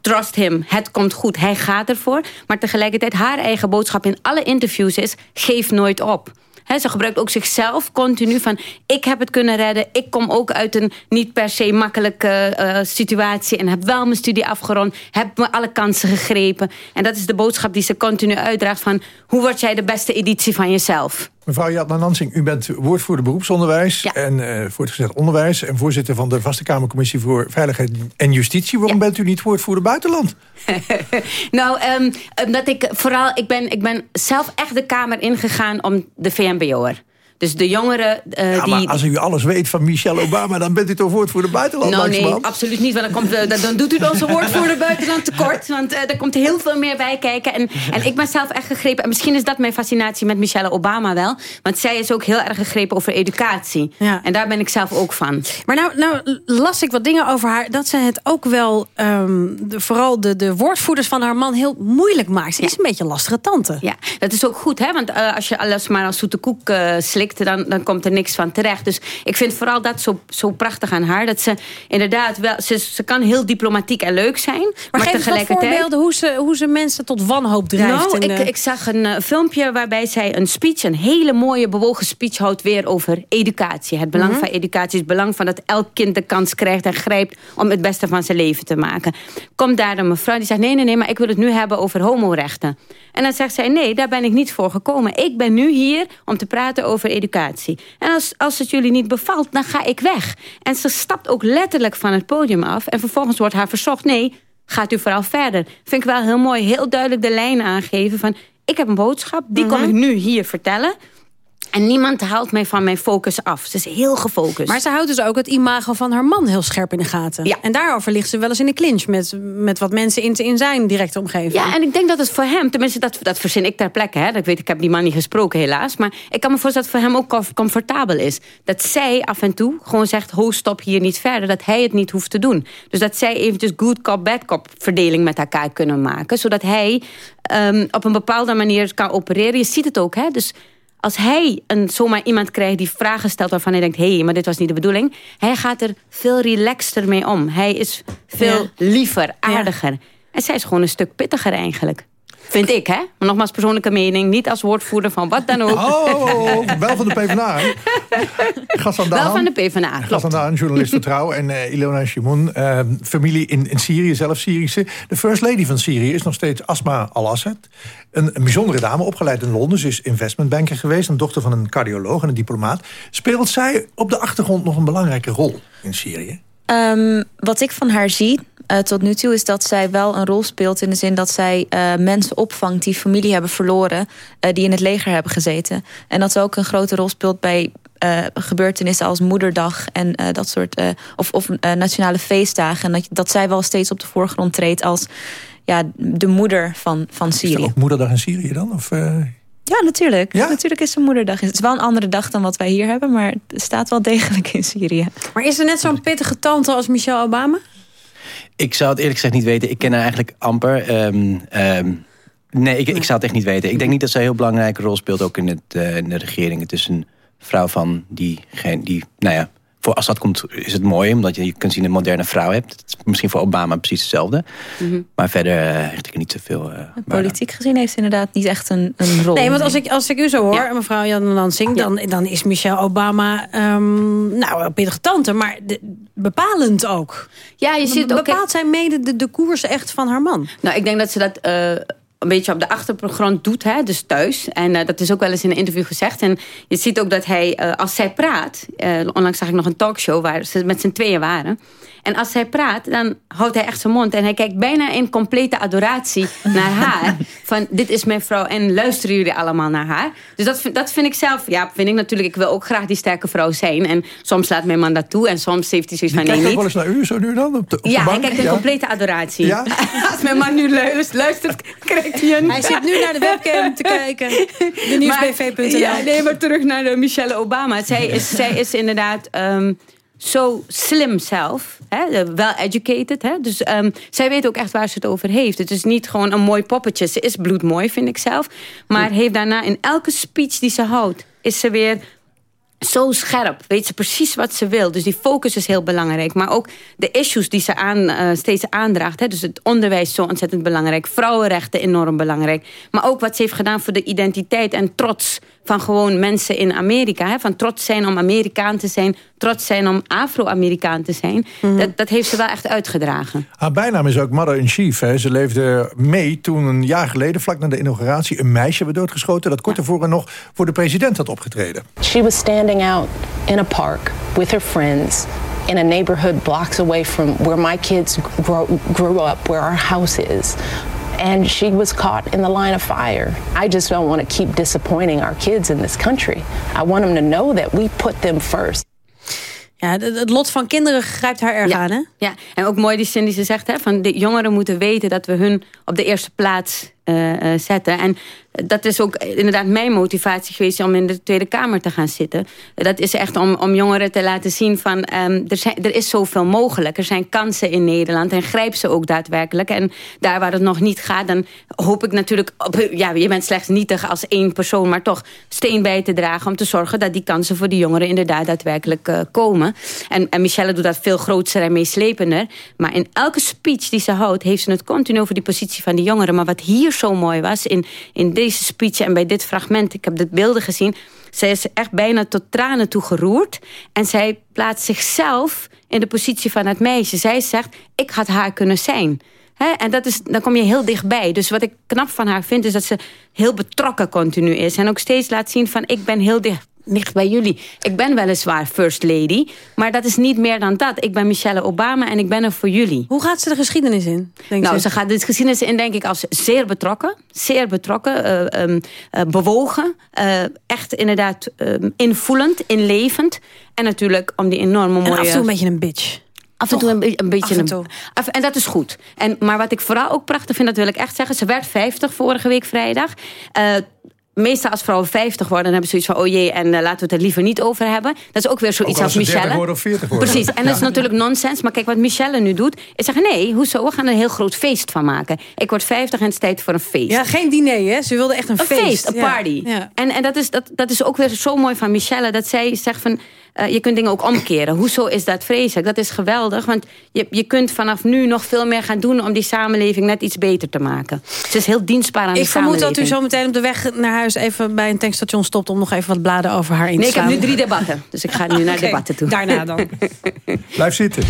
trust him, het komt goed, hij gaat ervoor. Maar tegelijkertijd haar eigen boodschap in alle interviews is... geef nooit op. Ze gebruikt ook zichzelf continu van... ik heb het kunnen redden, ik kom ook uit een niet per se makkelijke eh, situatie... en heb wel mijn studie afgerond, heb me alle kansen gegrepen. En dat is de boodschap die ze continu uitdraagt van... hoe word jij de beste editie van jezelf? Mevrouw Jatna Nansing, u bent woordvoerder beroepsonderwijs... en eh voortgezet onderwijs... en voorzitter van de Vaste Kamercommissie voor Veiligheid en Justitie. Waarom bent u niet woordvoerder buitenland? nou, ehm, omdat ik vooral... Ik ben, ik ben zelf echt de Kamer ingegaan om de VMBO'er. Dus de jongeren eh, ja, die... maar als u alles weet van Michelle Obama... dan bent u toch woordvoerder buitenland Nou nee, absoluut niet. Want dan, komt, eh, dan, dan doet u onze woordvoerder buitenland tekort. Want eh, er komt heel veel meer bij kijken. En, en ik ben zelf echt gegrepen. En misschien is dat mijn fascinatie met Michelle Obama wel. Want zij is ook heel erg gegrepen over educatie. En daar ben ik zelf ook van. Maar nou, nou las ik wat dingen over haar... dat ze het ook wel, ehm, de, vooral de, de woordvoerders van haar man... heel moeilijk maakt. Ze is een beetje een lastige tante. Ja, dat is ook goed, hè? Want als je alles maar als zoete koek eh, slikt... dan, dan komt er niks van terecht. Dus ik vind vooral dat zo, zo prachtig aan haar. Dat ze inderdaad wel, ze, ze kan heel diplomatiek en leuk zijn. Maar, Maar, geef eens tegelijkertijd. voorbeelden hoe ze, hoe ze mensen tot wanhoop drijft. Nou, ik, de- ik zag een eh, filmpje waarbij zij een speech, een hele mooie bewogen speech houdt weer over educatie. Het belang Mhm. van educatie, het belang van dat elk kind de kans krijgt en grijpt om het beste van zijn leven te maken. Komt daar een mevrouw die zegt, nee, nee, nee, maar ik wil het nu hebben over homorechten. En dan zegt zij, nee, daar ben ik niet voor gekomen. Ik ben nu hier om te praten over educatie. En als, als het jullie niet bevalt, dan ga ik weg. En ze stapt ook letterlijk van het podium af. En vervolgens wordt haar verzocht, nee, gaat u vooral verder. Vind ik wel heel mooi, heel duidelijk de lijn aangeven van... ik heb een boodschap, die kom Mhm. ik nu hier vertellen... En niemand haalt mij van mijn focus af. Ze is heel gefocust. Maar ze houdt dus ook het imago van haar man heel scherp in de gaten. Ja. En daarover ligt ze wel eens in de clinch met, met wat mensen in, in zijn directe omgeving. Ja, en ik denk dat het voor hem, tenminste dat, dat verzin ik ter plekke. Hè. Ik weet, ik heb die man niet gesproken helaas. Maar ik kan me voorstellen dat het voor hem ook comf- comfortabel is. Dat zij af en toe gewoon zegt, ho stop hier niet verder. Dat hij het niet hoeft te doen. Dus dat zij eventjes good cop, bad cop verdeling met elkaar kunnen maken. Zodat hij ehm, op een bepaalde manier kan opereren. Je ziet het ook, hè. Dus als hij een, zomaar iemand krijgt die vragen stelt waarvan hij denkt... hé, hey, maar dit was niet de bedoeling. Hij gaat er veel relaxter mee om. Hij is veel Ja. liever, aardiger. En zij is gewoon een stuk pittiger eigenlijk. Vind ik, hè? Maar nogmaals persoonlijke mening. Niet als woordvoerder van wat dan ook. Oh, wel van de PvdA. Gassan Wel van de PvdA, klopt. Gassan Daan, journalist van Trouw. En eh, Ilona Shimon, eh, familie in, in Syrië, zelf Syrische. De first lady van Syrië is nog steeds Asma al-Assad. Een, een bijzondere dame, opgeleid in Londen. Ze is investmentbanker geweest, een dochter van een cardioloog en een diplomaat. Speelt zij op de achtergrond nog een belangrijke rol in Syrië? Ehm, wat ik van haar zie eh, tot nu toe is dat zij wel een rol speelt in de zin dat zij eh, mensen opvangt die familie hebben verloren, eh, die in het leger hebben gezeten. En dat ze ook een grote rol speelt bij eh, gebeurtenissen als Moederdag en eh, dat soort eh, of, of eh, nationale feestdagen. En dat, dat zij wel steeds op de voorgrond treedt als ja, de moeder van, van Is Syrië. ook moederdag in Syrië dan? Of, eh, Ja, natuurlijk. Natuurlijk is het moederdag. Het is wel een andere dag dan wat wij hier hebben, maar het staat wel degelijk in Syrië. Maar is er net zo'n pittige tante als Michelle Obama? Ik zou het eerlijk gezegd niet weten. Ik ken haar eigenlijk amper. Ehm, ehm, nee, ik, ik zou het echt niet weten. Ik denk niet dat zij een heel belangrijke rol speelt... ook in, het, eh, in de regering. Het is een vrouw van die, geen, die nou ja... Voor Assad komt, is het mooi, omdat je, je kunt zien een moderne vrouw hebt. Het is misschien voor Obama precies hetzelfde. Maar verder eh, hecht ik er niet zoveel uh, Politiek gezien heeft ze inderdaad niet echt een, een rol. Nee, want als ik, als ik u zo hoor, mevrouw Jan Lansing... Dan, dan is Michelle Obama ehm, nou, een pittige tante, maar de- bepalend ook. Ja, je ziet ook... Bepaalt zij mede de, de koers echt van haar man? Nou, ik denk dat ze dat eh, een beetje op de achtergrond doet, hè, dus thuis. En eh, dat is ook wel eens in een interview gezegd. En je ziet ook dat hij, eh, als zij praat... eh, onlangs zag ik nog een talkshow waar ze met z'n tweeën waren... En als hij praat, dan houdt hij echt zijn mond. En hij kijkt bijna in complete adoratie naar haar. Van, dit is mijn vrouw en luisteren jullie allemaal naar haar. Dus dat, vind- dat vind ik zelf... Ja, vind ik natuurlijk... Ik wil ook graag die sterke vrouw zijn. En soms laat mijn man dat toe. En soms heeft hij zoiets van... Kijk Nee, ook wel niet. eens naar u, zo nu dan? Op de, op de Ja, hij kijkt in Ja? complete adoratie. Ja? Als mijn man nu luistert, luistert krijgt hij een... Hij zit nu naar de webcam te kijken. De nieuwsbv.nl. Ja, nee, maar terug naar de Michelle Obama. Zij is, zij is inderdaad ehm, zo slim zelf. hè, Wel educated. Hè? Dus ehm, zij weet ook echt waar ze het over heeft. Het is niet gewoon een mooi poppetje. Ze is bloedmooi, vind ik zelf. Maar heeft daarna in elke speech die ze houdt... is ze weer zo scherp. Weet ze precies wat ze wil. Dus die focus is heel belangrijk. Maar ook de issues die ze aan, eh, steeds aandraagt. Hè. Dus het onderwijs is zo ontzettend belangrijk. Vrouwenrechten enorm belangrijk. Maar ook wat ze heeft gedaan voor de identiteit en trots van gewoon mensen in Amerika. Hè. Van trots zijn om Amerikaan te zijn. Trots zijn om Afro-Amerikaan te zijn. Dat, dat heeft ze wel echt uitgedragen. Haar bijnaam is ook Mother-in-Chief. hè. Ze leefde mee toen een jaar geleden, vlak na de inauguratie... een meisje werd doodgeschoten dat kort ervoor nog voor de president had opgetreden. She was standing out in a park with her friends in a neighborhood blocks away from where my kids grow, grew up, where our house is. And she was caught in the line of fire. I just don't want to keep disappointing our kids in this country. I want them to know that we put them first. Ja, het, lot van kinderen grijpt haar erg aan, hè? Ja, en ook mooi die zin die ze zegt, hè, van de jongeren moeten weten dat we hun op de eerste plaats eh, eh, zetten. En dat is ook inderdaad mijn motivatie geweest om in de Tweede Kamer te gaan zitten. Dat is echt om, om jongeren te laten zien van ehm, er, zijn, er is zoveel mogelijk. Er zijn kansen in Nederland en grijp ze ook daadwerkelijk. En daar waar het nog niet gaat, dan hoop ik natuurlijk... Op, ja, je bent slechts nietig als één persoon, maar toch steen bij te dragen... om te zorgen dat die kansen voor die jongeren inderdaad daadwerkelijk eh, komen. En, en Michelle doet dat veel groter en meeslepender. Maar in elke speech die ze houdt, heeft ze het continu over die positie van die jongeren. Maar wat hier zo mooi was, in, in deze speech en bij dit fragment... ik heb de beelden gezien... zij is echt bijna tot tranen toe geroerd. En zij plaatst zichzelf in de positie van het meisje. Zij zegt, ik had haar kunnen zijn... En dat is, dan kom je heel dichtbij. Dus wat ik knap van haar vind, is dat ze heel betrokken continu is. En ook steeds laat zien van, ik ben heel dicht, dicht bij jullie. Ik ben weliswaar first lady, maar dat is niet meer dan dat. Ik ben Michelle Obama en ik ben er voor jullie. Hoe gaat ze de geschiedenis in? Denk nou, je? ze gaat de geschiedenis in, denk ik, als zeer betrokken. Zeer betrokken, eh, ehm, eh, bewogen. eh, echt inderdaad ehm, invoelend, inlevend. En natuurlijk om die enorme mooie... En af en toe een beetje een bitch. Af en toe een, een beetje Af en een- toe. af- en dat is goed. En, maar wat ik vooral ook prachtig vind, dat wil ik echt zeggen. Ze werd 50 vorige week vrijdag. Meestal als vrouwen 50 worden, dan hebben ze zoiets van... oh jee, en eh, laten we het er liever niet over hebben. Dat is ook weer zoiets Ook als als ze 30 Michelle. worden of 40 worden. Precies, en dat is natuurlijk nonsens. Maar kijk, wat Michelle nu doet, is zeggen... nee, hoezo, we gaan er een heel groot feest van maken. Ik word 50 en het is tijd voor een feest. Ja, geen diner, hè? Ze wilde echt een, Een feest, een Ja. party. Ja. En, en dat, is, dat, dat is ook weer zo mooi van Michelle. Dat zij zegt van, eh, je kunt dingen ook omkeren. Hoezo is dat vreselijk? Dat is geweldig. Want je, je kunt vanaf nu nog veel meer gaan doen... om die samenleving net iets beter te maken. Ze is heel dienstbaar aan Ik de vermoed samenleving. dat u zo meteen op de weg naar huis... even bij een tankstation stopt om nog even wat bladen over haar in te Nee, ik heb slaan. nu drie debatten. Dus ik ga nu naar debatten toe. daarna dan. Blijf zitten.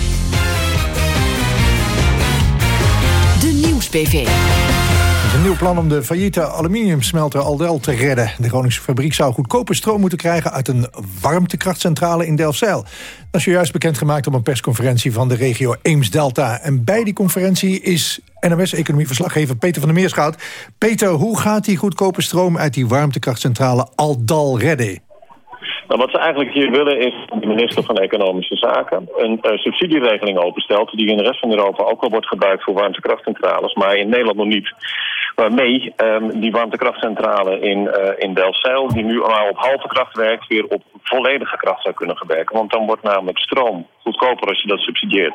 De Nieuwsbv. Een nieuw plan om de failliete aluminiumsmelter Aldel te redden. De Groningse fabriek zou goedkope stroom moeten krijgen... uit een warmtekrachtcentrale in Delfzijl. Dat is juist bekendgemaakt op een persconferentie van de regio Eems-Delta. En bij die conferentie is NOS-economieverslaggever Peter van der Meerschout. Peter, hoe gaat die goedkope stroom uit die warmtekrachtcentrale Aldal redden? Nou, wat ze eigenlijk hier willen is de minister van Economische Zaken een eh, subsidieregeling openstelt die in de rest van Europa ook al wordt gebruikt voor warmtekrachtcentrales, maar in Nederland nog niet. Waarmee ehm, die warmtekrachtcentrale in, eh in Delfzijl, die nu al op halve kracht werkt, weer op volledige kracht zou kunnen werken. Want dan wordt namelijk stroom goedkoper als je dat subsidieert.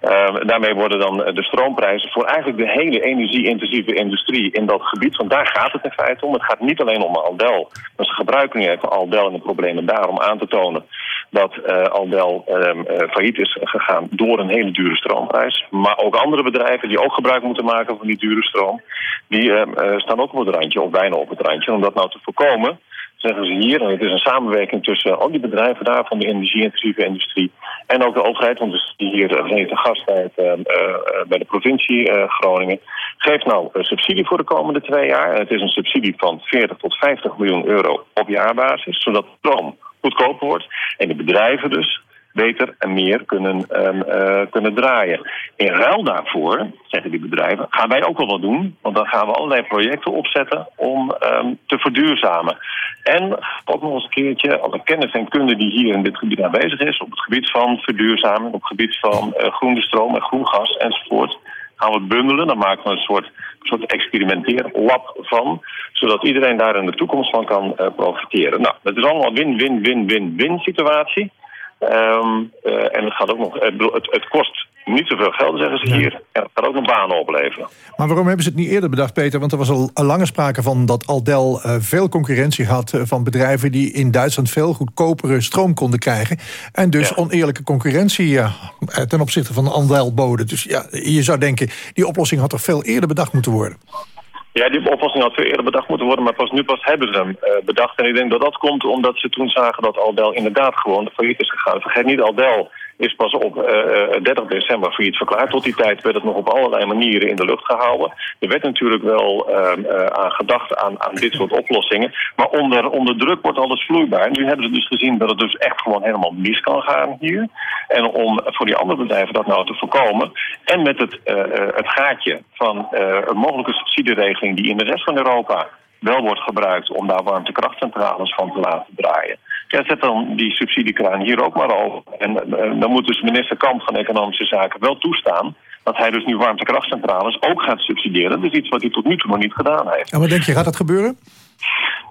Ehm, daarmee worden dan eh, de stroomprijzen voor eigenlijk de hele energie-intensieve industrie in dat gebied, want daar gaat het in feite om. Het gaat niet alleen om Aldel, maar ze gebruiken nu even Aldel en de problemen daar om aan te tonen dat eh, Aldel ehm, eh, failliet is gegaan door een hele dure stroomprijs. Maar ook andere bedrijven die ook gebruik moeten maken van die dure stroom, die ehm, eh, staan ook op het randje, of bijna op het randje. Om dat nou te voorkomen, zeggen ze hier, en het is een samenwerking tussen al die bedrijven daar van de energie-intensieve industrie en ook de overheid, want zitten hier uh, te gast bij, de provincie Groningen, geeft nou eh, subsidie voor de komende twee jaar. En het is een subsidie van 40 tot 50 miljoen euro op jaarbasis, zodat de stroom goedkoper wordt en de bedrijven dus beter en meer kunnen, ehm, eh, kunnen draaien. In ruil daarvoor, zeggen die bedrijven, gaan wij ook wel wat doen. Want dan gaan we allerlei projecten opzetten om ehm, te verduurzamen. En ook nog eens een keertje alle kennis en kunde die hier in dit gebied aanwezig is... op het gebied van verduurzaming, op het gebied van eh, groene stroom en groen gas enzovoort... gaan we bundelen. Dan maken we een soort, soort experimenteerlab van... zodat iedereen daar in de toekomst van kan eh, profiteren. Nou, dat is allemaal win-win-win-win-win situatie... Ehm, eh, en het, gaat ook nog, het, het kost niet zoveel geld, zeggen ze hier. En het gaat ook nog banen opleveren. Maar waarom hebben ze het niet eerder bedacht, Peter? Want er was al lange sprake van dat Aldel eh, veel concurrentie had... eh, van bedrijven die in Duitsland veel goedkopere stroom konden krijgen. En dus oneerlijke concurrentie eh, ten opzichte van Aldel boden. Dus ja, je zou denken, die oplossing had toch veel eerder bedacht moeten worden? Ja, die oplossing had veel eerder bedacht moeten worden, maar pas nu pas hebben ze hem bedacht. En ik denk dat dat komt omdat ze toen zagen dat Aldel inderdaad gewoon failliet is gegaan. Vergeet niet, Aldel is pas op eh, eh, 30 december failliet verklaard. Tot die tijd werd het nog op allerlei manieren in de lucht gehouden. Er werd natuurlijk wel ehm, eh, aan gedacht aan, aan dit soort oplossingen. Maar onder, onder druk wordt alles vloeibaar. Nu hebben ze dus gezien dat het dus echt gewoon helemaal mis kan gaan hier. En om voor die andere bedrijven dat nou te voorkomen. En met het, eh, eh, het gaatje van eh, een mogelijke subsidieregeling die in de rest van Europa wel wordt gebruikt om daar warmtekrachtcentrales van te laten draaien. Ja, zet dan die subsidiekraan hier ook maar over. En eh, dan moet dus minister Kamp van Economische Zaken wel toestaan dat hij dus nu warmtekrachtcentrales ook gaat subsidiëren. Dat is iets wat hij tot nu toe nog niet gedaan heeft. En wat denk je, gaat dat gebeuren?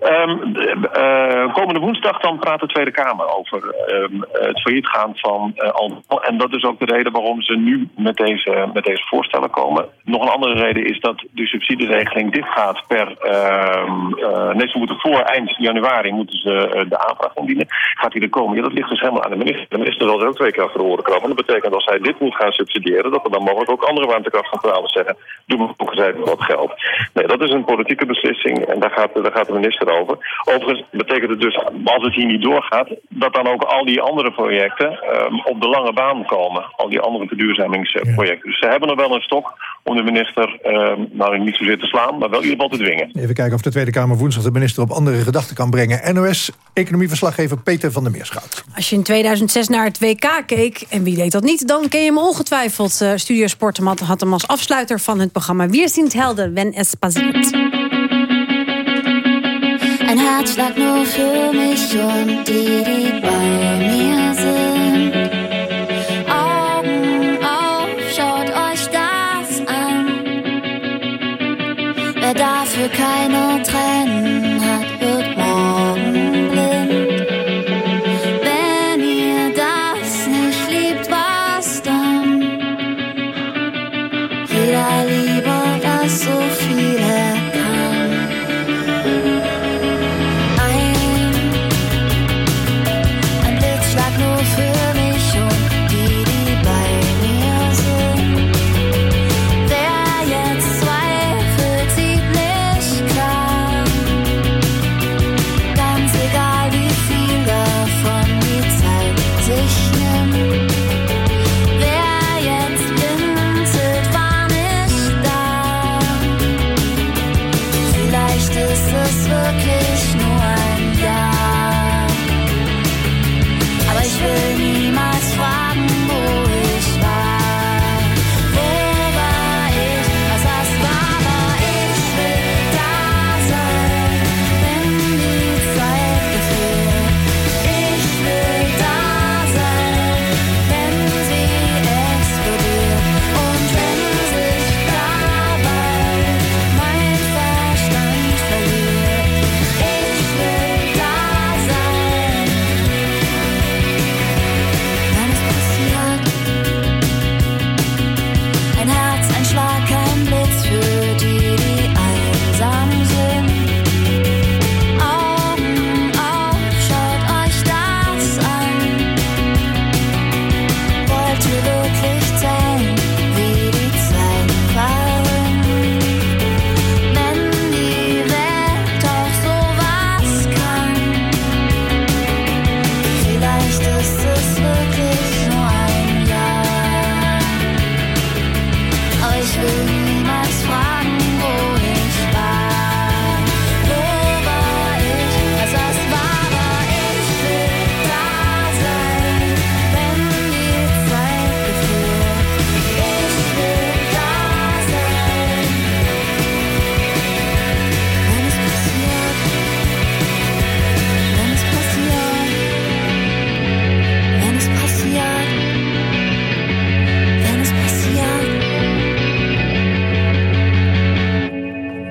Ehm, eh, komende woensdag dan praat de Tweede Kamer over ehm, het failliet gaan van eh Alcoa. En dat is ook de reden waarom ze nu met deze, met deze voorstellen komen. Nog een andere reden is dat de subsidieregeling dit gaat per... ehm, eh, nee, ze moeten voor eind januari moeten ze de aanvraag indienen. Gaat die er komen? Ja, dat ligt dus helemaal aan de minister. De minister zal er ook twee keer achter de oren krabben. Dat betekent als hij dit moet gaan subsidiëren... dat er dan mogelijk ook andere warmtekrachtcentrales zeggen... doe me ook wat geld. Nee, dat is een politieke beslissing en daar gaat, daar gaat de minister over. Overigens betekent het dus, als het hier niet doorgaat... dat dan ook al die andere projecten ehm, op de lange baan komen. Al die andere verduurzamingsprojecten. Dus ze hebben er wel een stok om de minister ehm, nou niet zozeer te slaan... maar wel in ieder geval te dwingen. Even kijken of de Tweede Kamer woensdag de minister op andere gedachten kan brengen. NOS-economieverslaggever Peter van der Meerschout. Als je in 2006 naar het WK keek, en wie deed dat niet... dan ken je hem ongetwijfeld. Uh, Studio Sport had- hem als afsluiter van het programma... Sind Helden, wenn es passiert. Herzschlag nur für mich und die, die bei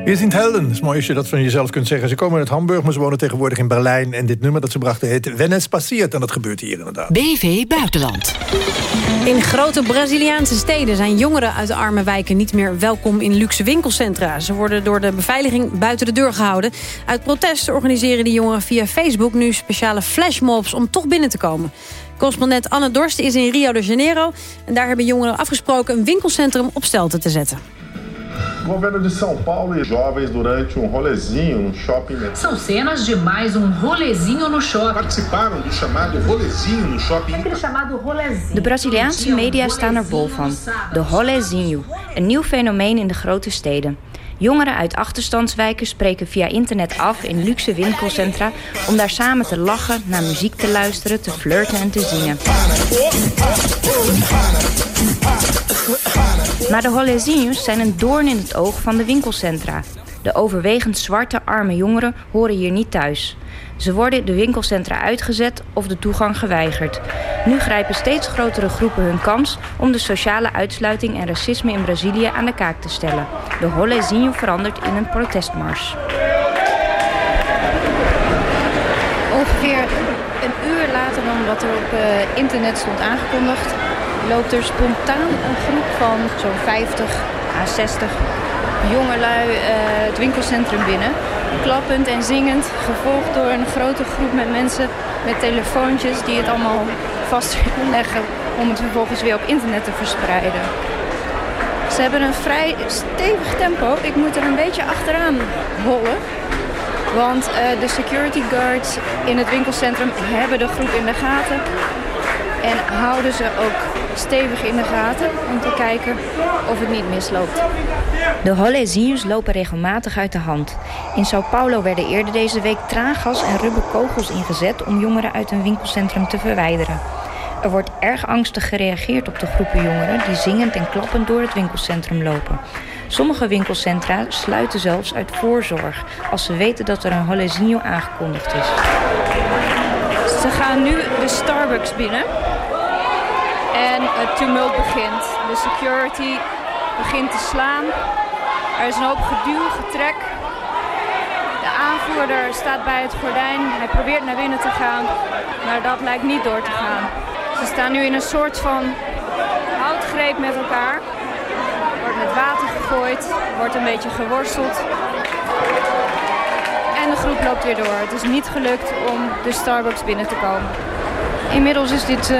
Wir sind Helden. Het is mooi als je dat van jezelf kunt zeggen. Ze komen uit Hamburg, maar ze wonen tegenwoordig in Berlijn. En dit nummer dat ze brachten heet Wenn es passiert. En dat gebeurt hier inderdaad. BV Buitenland. In grote Braziliaanse steden zijn jongeren uit de arme wijken niet meer welkom in luxe winkelcentra. Ze worden door de beveiliging buiten de deur gehouden. Uit protest organiseren die jongeren via Facebook nu speciale flashmobs om toch binnen te komen. Correspondent Anne Dorst is in Rio de Janeiro. En daar hebben jongeren afgesproken een winkelcentrum op stelte te zetten. O governo de São Paulo e jovens durante um rolezinho no shopping. São cenas de mais um rolezinho no shopping. Participaram do chamado rolezinho no shopping. chamado rolezinho. De Braziliaanse media staan er bol van. De rolezinho, een nieuw fenomeen in de grote steden. Jongeren uit achterstandswijken spreken via internet af in luxe winkelcentra... om daar samen te lachen, naar muziek te luisteren, te flirten en te zingen. Maar de rolezinhos zijn een doorn in het oog van de winkelcentra. De overwegend zwarte, arme jongeren horen hier niet thuis. Ze worden de winkelcentra uitgezet of de toegang geweigerd. Nu grijpen steeds grotere groepen hun kans om de sociale uitsluiting en racisme in Brazilië aan de kaak te stellen. De Rolezinho verandert in een protestmars. Ongeveer een uur later dan wat er op eh, internet stond aangekondigd, loopt er spontaan een groep van zo'n 50 à 60 jongelui eh, het winkelcentrum binnen. Klappend en zingend, gevolgd door een grote groep met mensen met telefoontjes die het allemaal vast willen leggen om het vervolgens weer op internet te verspreiden. Ze hebben een vrij stevig tempo. Ik moet er een beetje achteraan hollen. Want eh, de security guards in het winkelcentrum hebben de groep in de gaten. En houden ze ook stevig in de gaten om te kijken of het niet misloopt. De Rolezinhos lopen regelmatig uit de hand. In Sao Paulo werden eerder deze week traangas en rubberkogels ingezet om jongeren uit een winkelcentrum te verwijderen. Er wordt erg angstig gereageerd op de groepen jongeren die zingend en klappend door het winkelcentrum lopen. Sommige winkelcentra sluiten zelfs uit voorzorg als ze weten dat er een Rolezinho aangekondigd is. Ze gaan nu de Starbucks binnen. Het tumult begint. De security begint te slaan. Er is een hoop geduw, getrek. De aanvoerder staat bij het gordijn. Hij probeert naar binnen te gaan. Maar dat lijkt niet door te gaan. Ze staan nu in een soort van houtgreep met elkaar. Er wordt met water gegooid. Er wordt een beetje geworsteld. En de groep loopt weer door. Het is niet gelukt om de Starbucks binnen te komen. Inmiddels is dit, eh,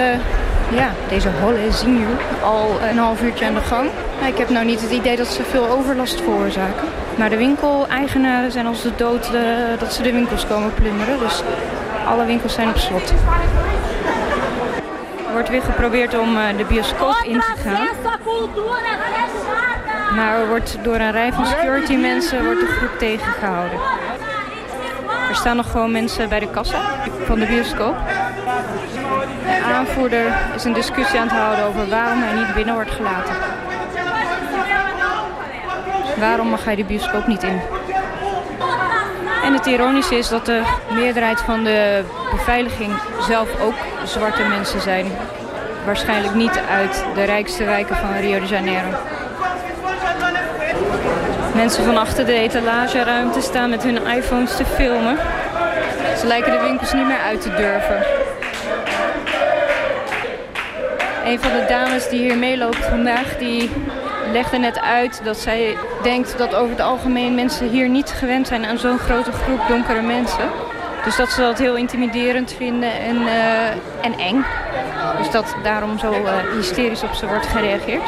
ja, deze holle zinju al een half uurtje aan de gang. Maar ik heb nou niet het idee dat ze veel overlast veroorzaken. Maar de winkeleigenaren zijn als de dood eh, dat ze de winkels komen plunderen. Dus alle winkels zijn op slot. Er wordt weer geprobeerd om eh, de bioscoop in te gaan. Maar er wordt door een rij van security mensen wordt de groep tegengehouden. Er staan nog gewoon mensen bij de kassa van de bioscoop. De aanvoerder is een discussie aan het houden over waarom hij niet binnen wordt gelaten. Waarom mag hij de bioscoop niet in? En het ironische is dat de meerderheid van de beveiliging zelf ook zwarte mensen zijn. Waarschijnlijk niet uit de rijkste wijken van Rio de Janeiro. Mensen van achter de etalageruimte staan met hun iPhones te filmen. Ze lijken de winkels niet meer uit te durven. Een van de dames die hier meeloopt vandaag, die legde net uit dat zij denkt dat over het algemeen mensen hier niet gewend zijn aan zo'n grote groep donkere mensen. Dus dat ze dat heel intimiderend vinden en, eh, en eng. Dus dat daarom zo eh, hysterisch op ze wordt gereageerd.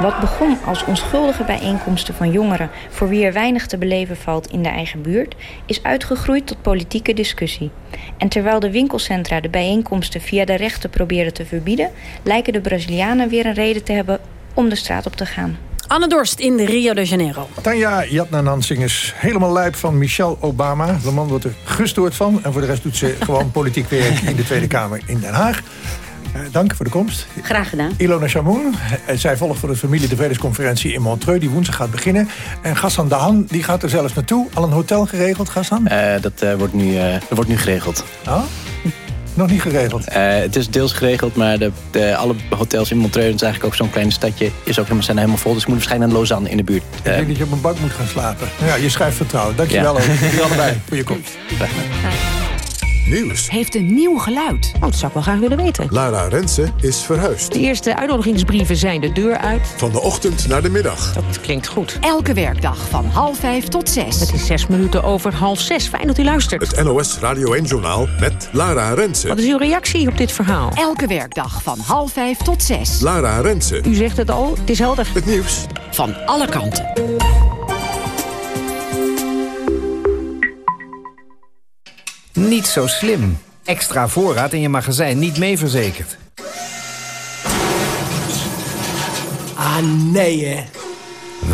Wat begon als onschuldige bijeenkomsten van jongeren voor wie er weinig te beleven valt in de eigen buurt, is uitgegroeid tot politieke discussie. En terwijl de winkelcentra de bijeenkomsten via de rechten proberen te verbieden, lijken de Brazilianen weer een reden te hebben om de straat op te gaan. Anne Dorst in Rio de Janeiro. Tanja Jatnanan is helemaal lijp van Michelle Obama. De man wordt er gestoord van. En voor de rest doet ze gewoon politiek werk in de Tweede Kamer in Den Haag. Eh, dank voor de komst. Graag gedaan. Ilona Chamoun, eh, zij volgt voor de familie de Vredesconferentie in Montreux... die woensdag gaat beginnen. En Gassan Dahan, die gaat er zelfs naartoe. Al een hotel geregeld, Gassan? Eh, dat, eh, wordt nu, eh, dat wordt nu geregeld. Oh? Nog niet geregeld? Eh, het is deels geregeld, maar de, de, alle hotels in Montreux... het is eigenlijk ook zo'n klein stadje, is ook, helemaal- zijn helemaal vol. Dus ik moet waarschijnlijk naar Lausanne in de buurt. Ik denk dat je op een bank moet gaan slapen. Nou ja, je schrijft vertrouwen. Dankjewel Ja. ook. Jullie allebei voor je komst. Nieuws. Heeft een nieuw geluid. Oh, dat zou ik wel graag willen weten. Lara Rensen is verhuisd. De eerste uitnodigingsbrieven zijn de deur uit. Van de ochtend naar de middag. Dat klinkt goed. Elke werkdag van half vijf tot zes. Het is zes minuten over half zes. Fijn dat u luistert. Het NOS Radio 1-journaal met Lara Rensen. Wat is uw reactie op dit verhaal? Elke werkdag van half vijf tot zes. Lara Rensen. U zegt het al, het is helder. Het nieuws. Van alle kanten. Niet zo slim. Extra voorraad in je magazijn niet mee verzekerd. Ah, nee hè.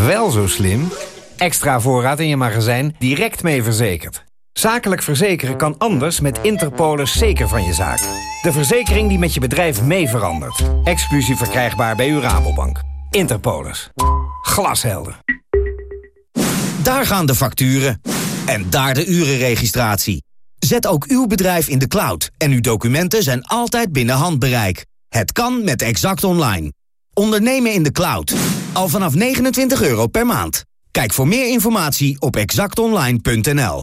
Wel zo slim. Extra voorraad in je magazijn direct mee verzekerd. Zakelijk verzekeren kan anders met Interpolis zeker van je zaak. De verzekering die met je bedrijf mee verandert. Exclusief verkrijgbaar bij uw Rabobank. Interpolis. Glashelder. Daar gaan de facturen. En daar de urenregistratie. Zet ook uw bedrijf in de cloud en uw documenten zijn altijd binnen handbereik. Het kan met Exact Online. Ondernemen in de cloud. Al vanaf 29 euro per maand. Kijk voor meer informatie op exactonline.nl.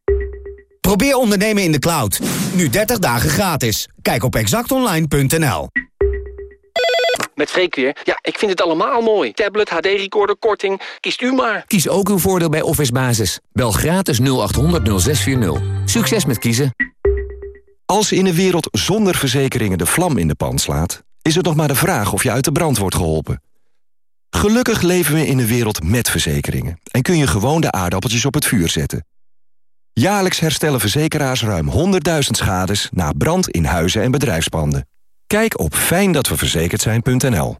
Probeer ondernemen in de cloud. Nu 30 dagen gratis. Kijk op exactonline.nl. Met Freek weer. Ja, ik vind het allemaal mooi. Tablet, HD-recorder, korting. Kiest u maar. Kies ook uw voordeel bij Office Basis. Bel gratis 0800 0640. Succes met kiezen. Als in een wereld zonder verzekeringen de vlam in de pan slaat... is het nog maar de vraag of je uit de brand wordt geholpen. Gelukkig leven we in een wereld met verzekeringen... en kun je gewoon de aardappeltjes op het vuur zetten. Jaarlijks herstellen verzekeraars ruim 100.000 schades... na brand in huizen en bedrijfspanden. Kijk op fijndatweverzekerd zijn.nl.